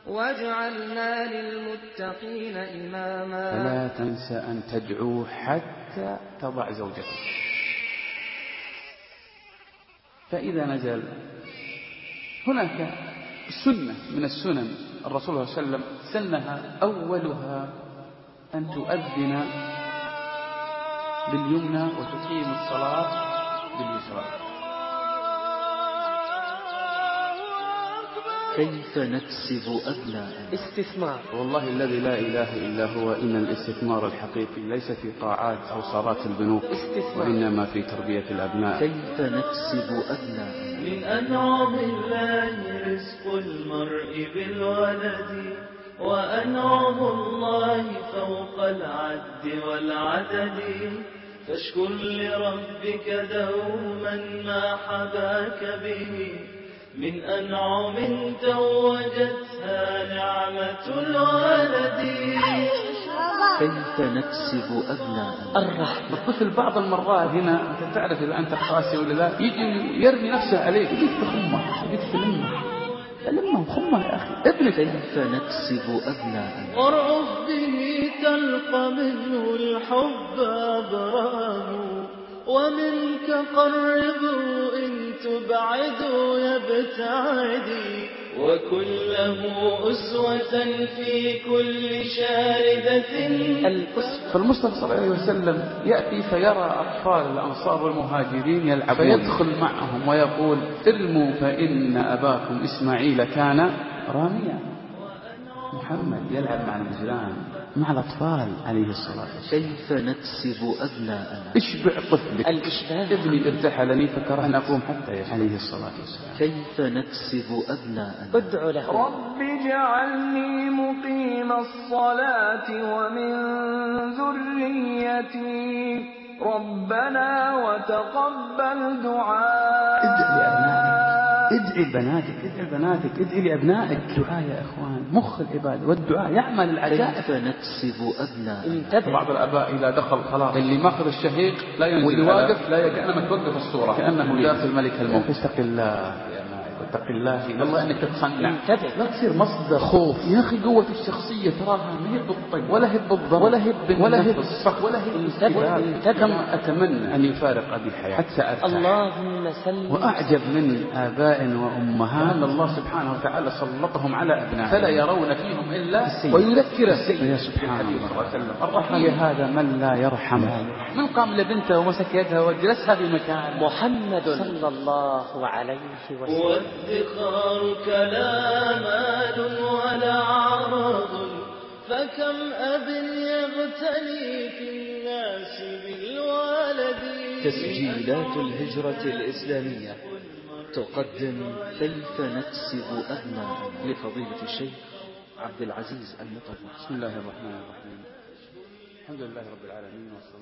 واجعلنا للمتقين إماما. فلا تنسى أن تدعو حتى تضع زوجتك. فإذا نزل هناك سنة من السنن الرسول صلى الله عليه وسلم سنها أولها أن تؤذن باليمنى وتقيم الصلاة باليسرى. كيف نكسب أبناء استثمار. والله الذي لا إله إلا هو إن الاستثمار الحقيقي ليس في قاعات أو صالات البنوك استثمار. وإنما في تربية الأبناء. كيف نكسب أبناء من أنعم الله رزق المرء بالولد وأنعم الله فوق العد والعدد. فاشكر لربك دوما ما حباك به. من أنعم توجتها نعمة الولد. كيف نكسب أبناء الرحمة. الطفل بعض المرات هنا أنت تعرف إذا أنت قاسي ولا لا يجي يرمي نفسه عليك يجيك بخمه يجيك تلمه لمة. خمة يا أخي. ابنك. كيف نكسب أبناء وارعف به تلقى منه الحب أبراه ومنك قربه إن تبعده يبتعدي وكله أسوة في كل شاردة فالمصطفى صلى الله عليه وسلم يأتي فيرى أطفال الأنصار والمهاجرين يلعبون. فيدخل معهم ويقول ارموا فإن أباكم إسماعيل كان راميا. محمد يلعب مع الغزلان مع الأطفال عليه الصلاة والسلام. كيف نكسب أبناء اشبع طفلك؟ ابني ارتحلني فكره أن أقوم حتى يشبع عليه الصلاة والسلام. كيف نكسب أبناء ادع له. رب اجعلني مقيم الصلاة ومن ذريتي. ربنا وتقبل دعاء. ادعي لبناتك ادعي لبناتك ادعي لأبنائك. دعاء يا إخوان مخ العبادة والدعاء يعمل العجائب. كيف نكسب أبناء بعض الآباء إذا دخل خلاص. اللي ماخذ الشهيق لا ينزل واللي واقف لا كأنما توقف الصورة. كأنه داخل ملك الموت اتق الله. واتق الله الله إنك انتبه. لا تصير مصدر خوف. يا أخي قوة الشخصية تراها ما هي بالطق ولا هي بالضرب ولا هي ولا هي بالصخ ولا هي كم أتمنى أن يفارق ابي حياتي حتى أرتاح. اللهم سلم. وأعجب من آباء وأمهات. أن الله سبحانه وتعالى سلطهم على أبنائهم. فلا يرون فيهم إلا ويذكر السيد يا سبحان الله. الرحيم. هذا من لا يرحم من قام لبنته ومسك يدها وجلسها في مكان. محمد صلى الله عليه وسلم. والذكرارك لا مال ولا عرض فكم أب يغتني في الناس بالولد تسجيلات الهجرة الإسلامية تقدم كيف نكسب أبناء لفضيلة الشيخ عبد العزيز المطوع. بسم الله الرحمن الرحيم. الحمد لله رب العالمين والصلاة